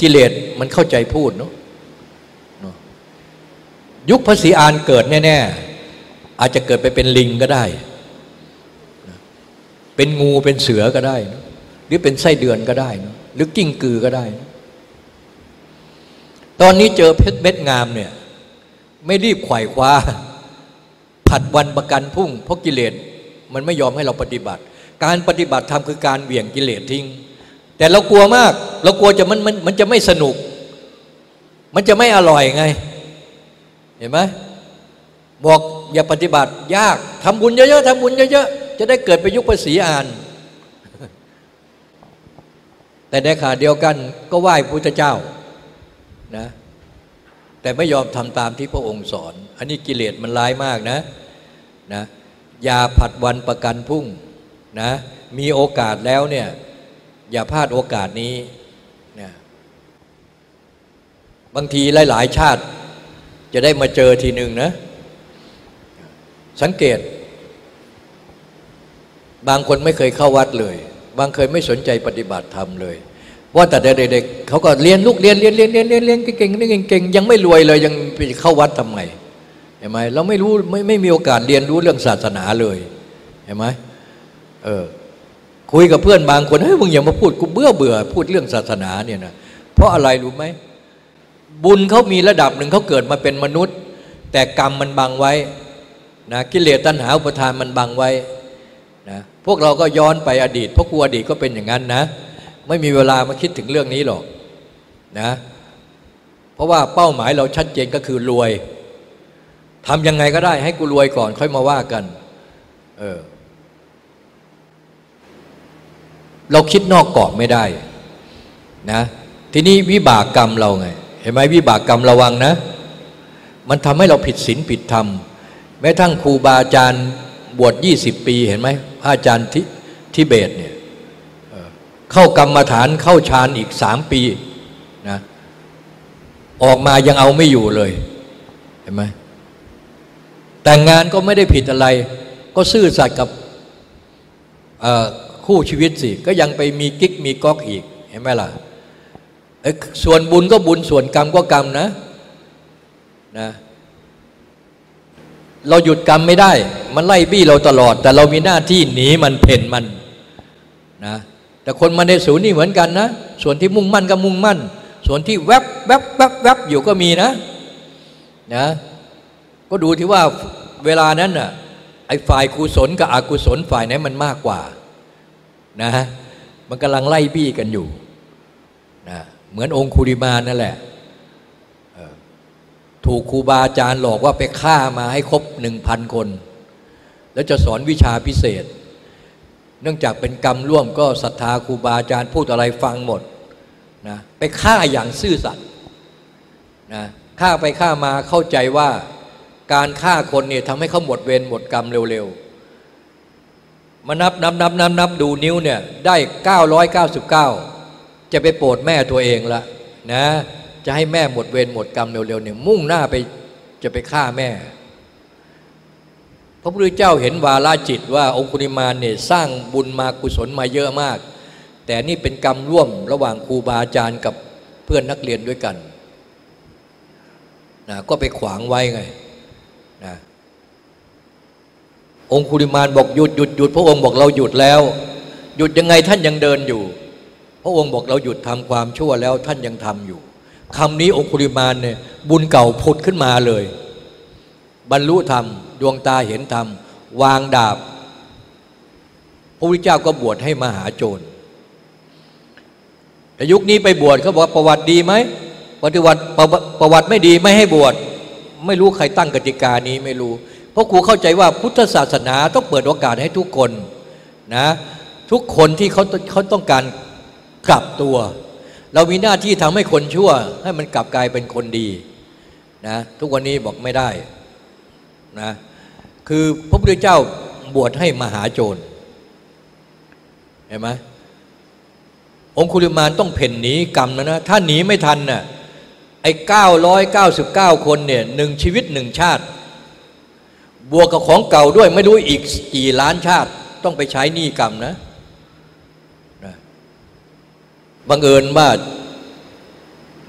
กิเลสมันเข้าใจพูดเนาะยุคพระศรีอานเกิดแน่ ๆ อาจจะเกิดไปเป็นลิงก็ได้ เป็นงูเป็นเสือก็ได้นะหรือเป็นไส้เดือนก็ได้นะหรือกิ้งกือก็ได้ตอนนี้เจอเพชรเม็ดงามเนี่ยไม่รีบไขว่คว้า ผัดวันประกันพุ่ง เพราะกิเลสมันไม่ยอมให้เราปฏิบัติ การปฏิบัติทำคือการเบี่ยงกิเลสทิ้ง แต่เรากลัวมาก เรากลัวจะมันมันมันจะไม่สนุก มันจะไม่อร่อยไง เห็นไหมบอกอย่าปฏิบัติยากทำบุญเยอะๆทำบุญเยอะๆ จะได้เกิดไปยุคภาษีอ่าน แต่ในขาเดียวกันก็ไหว้พุทธเจ้านะแต่ไม่ยอมทำตามที่พระองค์สอน อันนี้กิเลสมันร้ายมากนะนะอย่าผัดวันประกันพุ่งนะมีโอกาสแล้วเนี่ยอย่าพลาดโอกาสนี้นะบางทีหลาย ๆ ชาติจะได้มาเจอทีหนึ่งนะ สังเกต บางคนไม่เคยเข้าวัดเลย บางเคยไม่สนใจปฏิบัติธรรมเลย ว่าแต่เด็กๆเขาก็เรียนลูกเรียนเรียนเรียนเรียนเรียนเรียนเก่งๆเก่งๆยังไม่รวยเลยยังไปเข้าวัดทำไมเห็นไหมเราไม่รู้ไม่ไม่มีโอกาสเรียนรู้เรื่องศาสนาเลยเห็นไหมเออคุยกับเพื่อนบางคนเฮ้ยมึงอย่ามาพูดกูเบื่อเบื่อพูดเรื่องศาสนาเนี่ยนะเพราะอะไรรู้ไหมบุญเขามีระดับหนึ่งเขาเกิดมาเป็นมนุษย์ แต่กรรมมันบังไว้นะกิเลสตัณหาอุปทานมันบังไว้ นะพวกเราก็ย้อนไปอดีตเพราะกูอดีตก็เป็นอย่างนั้นนะ ไม่มีเวลามาคิดถึงเรื่องนี้หรอกนะเพราะว่าเป้าหมายเราชัดเจนก็คือรวยทำยังไงก็ได้ให้กูรวยก่อน ค่อยมาว่ากันเออเราคิดนอกกรอบไม่ได้นะทีนี้วิบากกรรมเราไง เห็นไหมวิบากกรรมระวังนะ มันทำให้เราผิดศีลผิดธรรมแม้ทั้งครูบาอาจารย์ บวชยี่สิบปีเห็นไหมพระอาจารย์ที่ทิเบตเนี่ยเข้ากรรมฐานเข้าฌานอีกสามปีนะออกมายังเอาไม่อยู่เลยเห็นไหมแต่งงานก็ไม่ได้ผิดอะไร ก็ซื่อสัตย์กับคู่ชีวิตสิ ก็ยังไปมีกิ๊กมีก๊อกอีกเห็นไหมล่ะส่วนบุญก็บุญส่วนกรรมก็กรรมนะนะ เราหยุดกรรมไม่ได้ มันไล่บี้เราตลอด แต่เรามีหน้าที่หนีมันเพ่นมันนะแต่คนมาในศูนย์นี่เหมือนกันนะ ส่วนที่มุ่งมั่นก็มุ่งมั่น ส่วนที่แวบแวบแวบแวบอยู่ก็มีนะนะก็ดูที่ว่าเวลานั้นน่ะไอ้ฝ่ายกุศลกับอกุศลฝ่ายไหนมันมากกว่านะมันกำลังไล่บี้กันอยู่นะเหมือนองคุริมานั่นแหละ ถูกครูบาอาจารย์หลอกว่าไปฆ่ามาให้ครบหนึ่งพันคน แล้วจะสอนวิชาพิเศษ เนื่องจากเป็นกรรมร่วมก็ศรัทธาครูบาอาจารย์พูดอะไรฟังหมดนะไปฆ่าอย่างซื่อสัตย์นะฆ่าไปฆ่ามาเข้าใจว่าการฆ่าคนเนี่ยทำให้เขาหมดเวรหมดกรรมเร็วๆ มานับนับนับนับนับดูนิ้วเนี่ยได้ 999 จะไปโปรดแม่ตัวเองละนะ จะให้แม่หมดเวรหมดกรรมเร็วๆเนี่ยมุ่งหน้าไปจะไปฆ่าแม่ พระพุทธเจ้าเห็นวาลาจิตว่าองคุริมานเนี่ยสร้างบุญมากุศลมาเยอะมาก แต่นี่เป็นกรรมร่วมระหว่างครูบาอาจารย์กับเพื่อนนักเรียนด้วยกันนะก็ไปขวางไว้ไงนะองคุริมานบอกหยุดหยุดหยุดพระองค์บอกเราหยุดแล้ว หยุดยังไงท่านยังเดินอยู่ พระองค์บอกเราหยุดทำความชั่วแล้วท่านยังทำอยู่ คำนี้องคุริมานเนี่ยบุญเก่าผุดขึ้นมาเลย บรรลุธรรม ดวงตาเห็นธรรม วางดาบ พระพุทธเจ้าก็บวชให้มหาโจรแต่ยุคนี้ไปบวชเขาบอกประวัติดีไหมปฏิวัติประวัติไม่ดีไม่ให้บวชไม่รู้ใครตั้งกติกานี้ไม่รู้ เพราะครูเข้าใจว่าพุทธศาสนาต้องเปิดโอกาสให้ทุกคนนะทุกคนที่เขาเขาต้องการกลับตัว เรามีหน้าที่ทำให้คนชั่ว ให้มันกลับกลายเป็นคนดีนะทุกวันนี้บอกไม่ได้นะคือพระพุทธเจ้าบวชให้มหาโจรเห็นไหมองคุลิมานต้องเพ่นหนีกรรมนะนะถ้าหนีไม่ทันน่ะไอ้เก้าร้อยเก้าสิบเก้าคนเนี่ยหนึ่งชีวิตหนึ่งชาติ บวกกับของเก่าด้วยไม่รู้อีกกี่ล้านชาติ ต้องไปใช้หนี้กรรมนะ บังเอิญว่า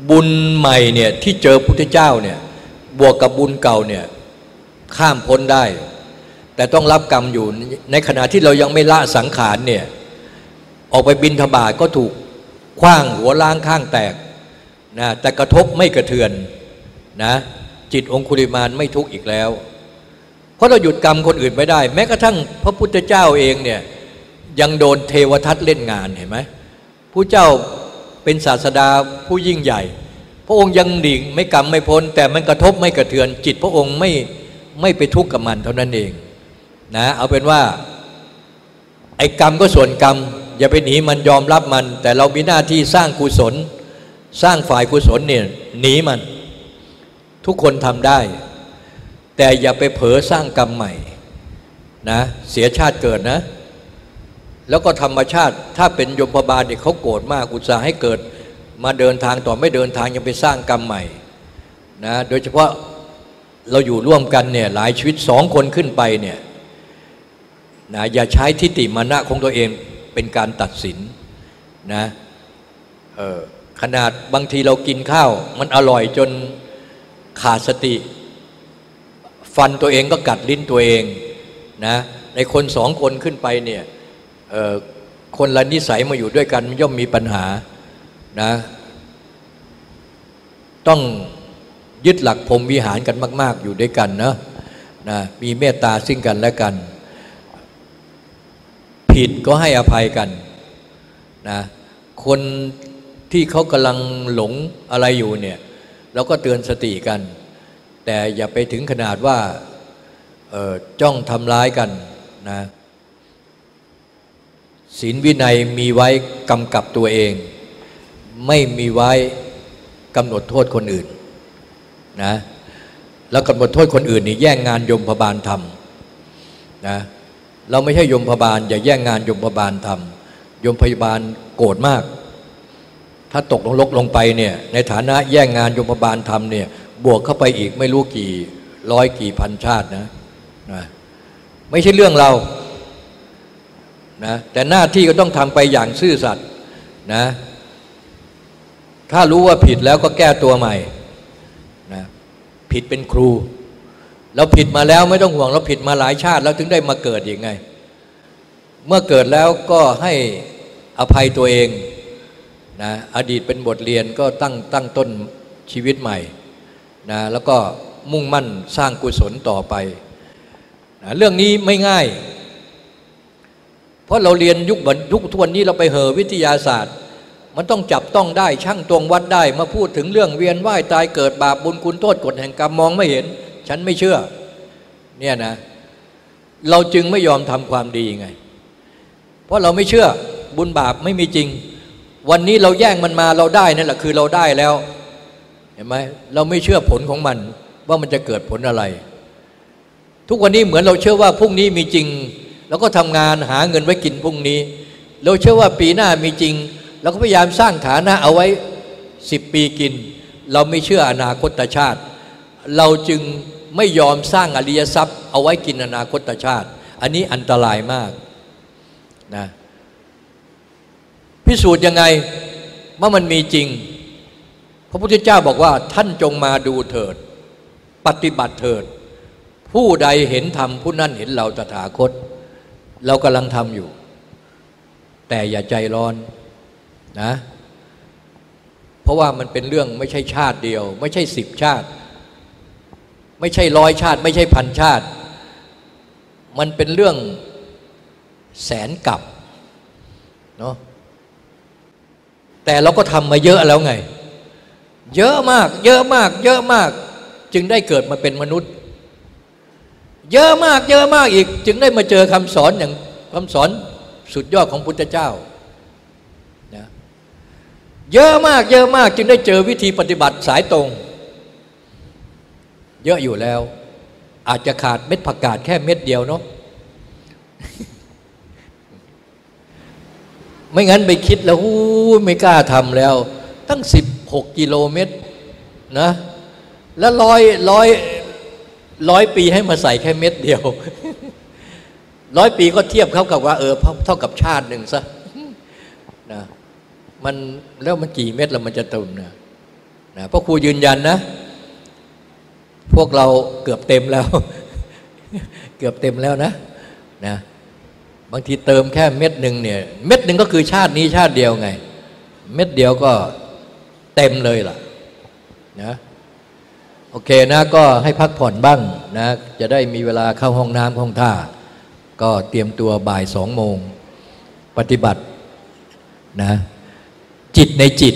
บุญใหม่เนี่ยที่เจอพุทธเจ้าเนี่ยบวกกับบุญเก่าเนี่ยข้ามพ้นได้ แต่ต้องรับกรรมอยู่ในขณะที่เรายังไม่ละสังขารเนี่ยออกไปบินทบาทก็ถูกคว้างหัวล้างข้างแตกนะแต่กระทบไม่กระเทือนนะจิตองคุริมานไม่ทุกข์อีกแล้ว เพราะเราหยุดกรรมคนอื่นไม่ได้ แม้กระทั่งพระพุทธเจ้าเองเนี่ยยังโดนเทวทัตเล่นงานเห็นไหม ผู้เจ้าเป็นศาสดาผู้ยิ่งใหญ่ พระองค์ยังดิ่งไม่กรรมไม่พ้น แต่มันกระทบไม่กระเทือน จิตพระองค์ไม่ไม่ไปทุกข์กับมันเท่านั้นเองนะเอาเป็นว่าไอ้กรรมก็ส่วนกรรม อย่าไปหนีมันยอมรับมัน แต่เรามีหน้าที่สร้างกุศล สร้างฝ่ายกุศลเนี่ยหนีมัน ทุกคนทำได้ แต่อย่าไปเผลอสร้างกรรมใหม่นะเสียชาติเกิดนะ แล้วก็ธรรมชาติถ้าเป็นยมบาลเนี่ยเขาโกรธมากอุตส่าห์ให้เกิด มาเดินทางต่อไม่เดินทางยังไปสร้างกรรมใหม่นะโดยเฉพาะเราอยู่ร่วมกันเนี่ยหลายชีวิตสองคนขึ้นไปเนี่ยนะอย่าใช้ทิฏฐิมานะของตัวเองเป็นการตัดสินนะออขนาดบางทีเรากินข้าว มันอร่อยจนขาดสติ ฟันตัวเองก็กัดลิ้นตัวเองนะในคนสองคนขึ้นไปเนี่ย คนละนิสัยมาอยู่ด้วยกันย่อมมีปัญหานะต้องยึดหลักพรมวิหารกันมาก ๆ อยู่ด้วยกันนะนะมีเมตตาซึ่งกันและกัน ผิดก็ให้อภัยกันนะคนที่เขากำลังหลงอะไรอยู่เนี่ยเราก็เตือนสติกัน แต่อย่าไปถึงขนาดว่าจ้องทำร้ายกันนะ ศีลวินัยมีไว้กำกับตัวเอง ไม่มีไว้กำหนดโทษคนอื่นนะแล้วกำหนดโทษคนอื่นนี่แย่งงานยมพบาลทำนะเราไม่ใช่ยมพบาลอย่าแย่งงานยมพบาลทำยมพยาบาลโกรธมาก ถ้าตกลงลกลงไปเนี่ยในฐานะแย่งงานยมพบาลทำเนี่ยบวกเข้าไปอีกไม่รู้กี่ร้อยกี่พันชาตินะนะไม่ใช่เรื่องเรา นะแต่หน้าที่ก็ต้องทำไปอย่างซื่อสัตย์นะถ้ารู้ว่าผิดแล้วก็แก้ตัวใหม่นะผิดเป็นครู เราผิดมาแล้วไม่ต้องห่วงเราผิดมาหลายชาติแล้วถึงได้มาเกิดอีกไง เมื่อเกิดแล้วก็ให้อภัยตัวเองนะอดีตเป็นบทเรียนก็ตั้งตั้งต้นชีวิตใหม่นะแล้วก็มุ่งมั่นสร้างกุศลต่อไปนะเรื่องนี้ไม่ง่าย เพราะเราเรียนยุคบันยุคทุกวันนี้เราไปเหอวิทยาศาสตร์ มันต้องจับต้องได้ช่างตวงวัดได้ มาพูดถึงเรื่องเวียนว่ายตายเกิดบาปบุญคุณโทษกฎแห่งกรรมมองไม่เห็น ฉันไม่เชื่อเนี่ยนะเราจึงไม่ยอมทำความดีไง เพราะเราไม่เชื่อบุญบาปไม่มีจริง วันนี้เราแย่งมันมาเราได้นั่นแหละคือเราได้แล้วเห็นไหมเราไม่เชื่อผลของมันว่ามันจะเกิดผลอะไร ทุกวันนี้เหมือนเราเชื่อว่าพรุ่งนี้มีจริง แล้วก็ทำงานหาเงินไว้กินพรุ่งนี้ เราเชื่อว่าปีหน้ามีจริงเราก็พยายามสร้างฐานะเอาไว้สิบปีกิน เราไม่เชื่ออนาคตชาติ เราจึงไม่ยอมสร้างอริยทรัพย์ เอาไว้กินอนาคตชาติ อันนี้อันตรายมากนะพิสูจน์ยังไงว่ามันมีจริง พระพุทธเจ้าบอกว่าท่านจงมาดูเถิด ปฏิบัติเถิด ผู้ใดเห็นธรรมผู้นั้นเห็นเราตถาคต เรากำลังทำอยู่ แต่อย่าใจร้อนนะเพราะว่ามันเป็นเรื่องไม่ใช่ชาติเดียว ไม่ใช่สิบชาติ ไม่ใช่ร้อยชาติ ไม่ใช่พันชาติ มันเป็นเรื่องแสนกับเนาะแต่เราก็ทำมาเยอะแล้วไง เยอะมาก เยอะมาก เยอะมาก จึงได้เกิดมาเป็นมนุษย์ เยอะมากเยอะมากอีก จึงได้มาเจอคำสอนอย่างคำสอนสุดยอดของพุทธเจ้านะเยอะมากเยอะมากจึงได้เจอวิธีปฏิบัติสายตรง เยอะอยู่แล้ว อาจจะขาดเม็ดผักกาดแค่เม็ดเดียวเนาะไม่งั้นไปคิดแล้วหูไม่กล้าทำแล้ว ตั้งสิบหกกิโลเมตรนะแล้วร้อยร้อย ร้อยปีให้มาใส่แค่เม็ดเดียวร้อยปีก็เทียบเขากับว่าเออเท่ากับชาติหนึ่งซะนะมันแล้วมันกี่เม็ดแล้วมันจะเติมนะนะพ่อครูยืนยันนะ พวกเราเกือบเต็มแล้ว เกือบเต็มแล้วนะนะบางทีเติมแค่เม็ดหนึ่งเนี่ย เม็ดหนึ่งก็คือชาตินี้ชาติเดียวไง เม็ดเดียวก็เต็มเลยล่ะนะ โอเคนะก็ให้พักผ่อนบ้างนะจะได้มีเวลาเข้าห้องน้ำห้องท่า ก็เตรียมตัวบ่ายสองโมง ปฏิบัตินะจิตในจิต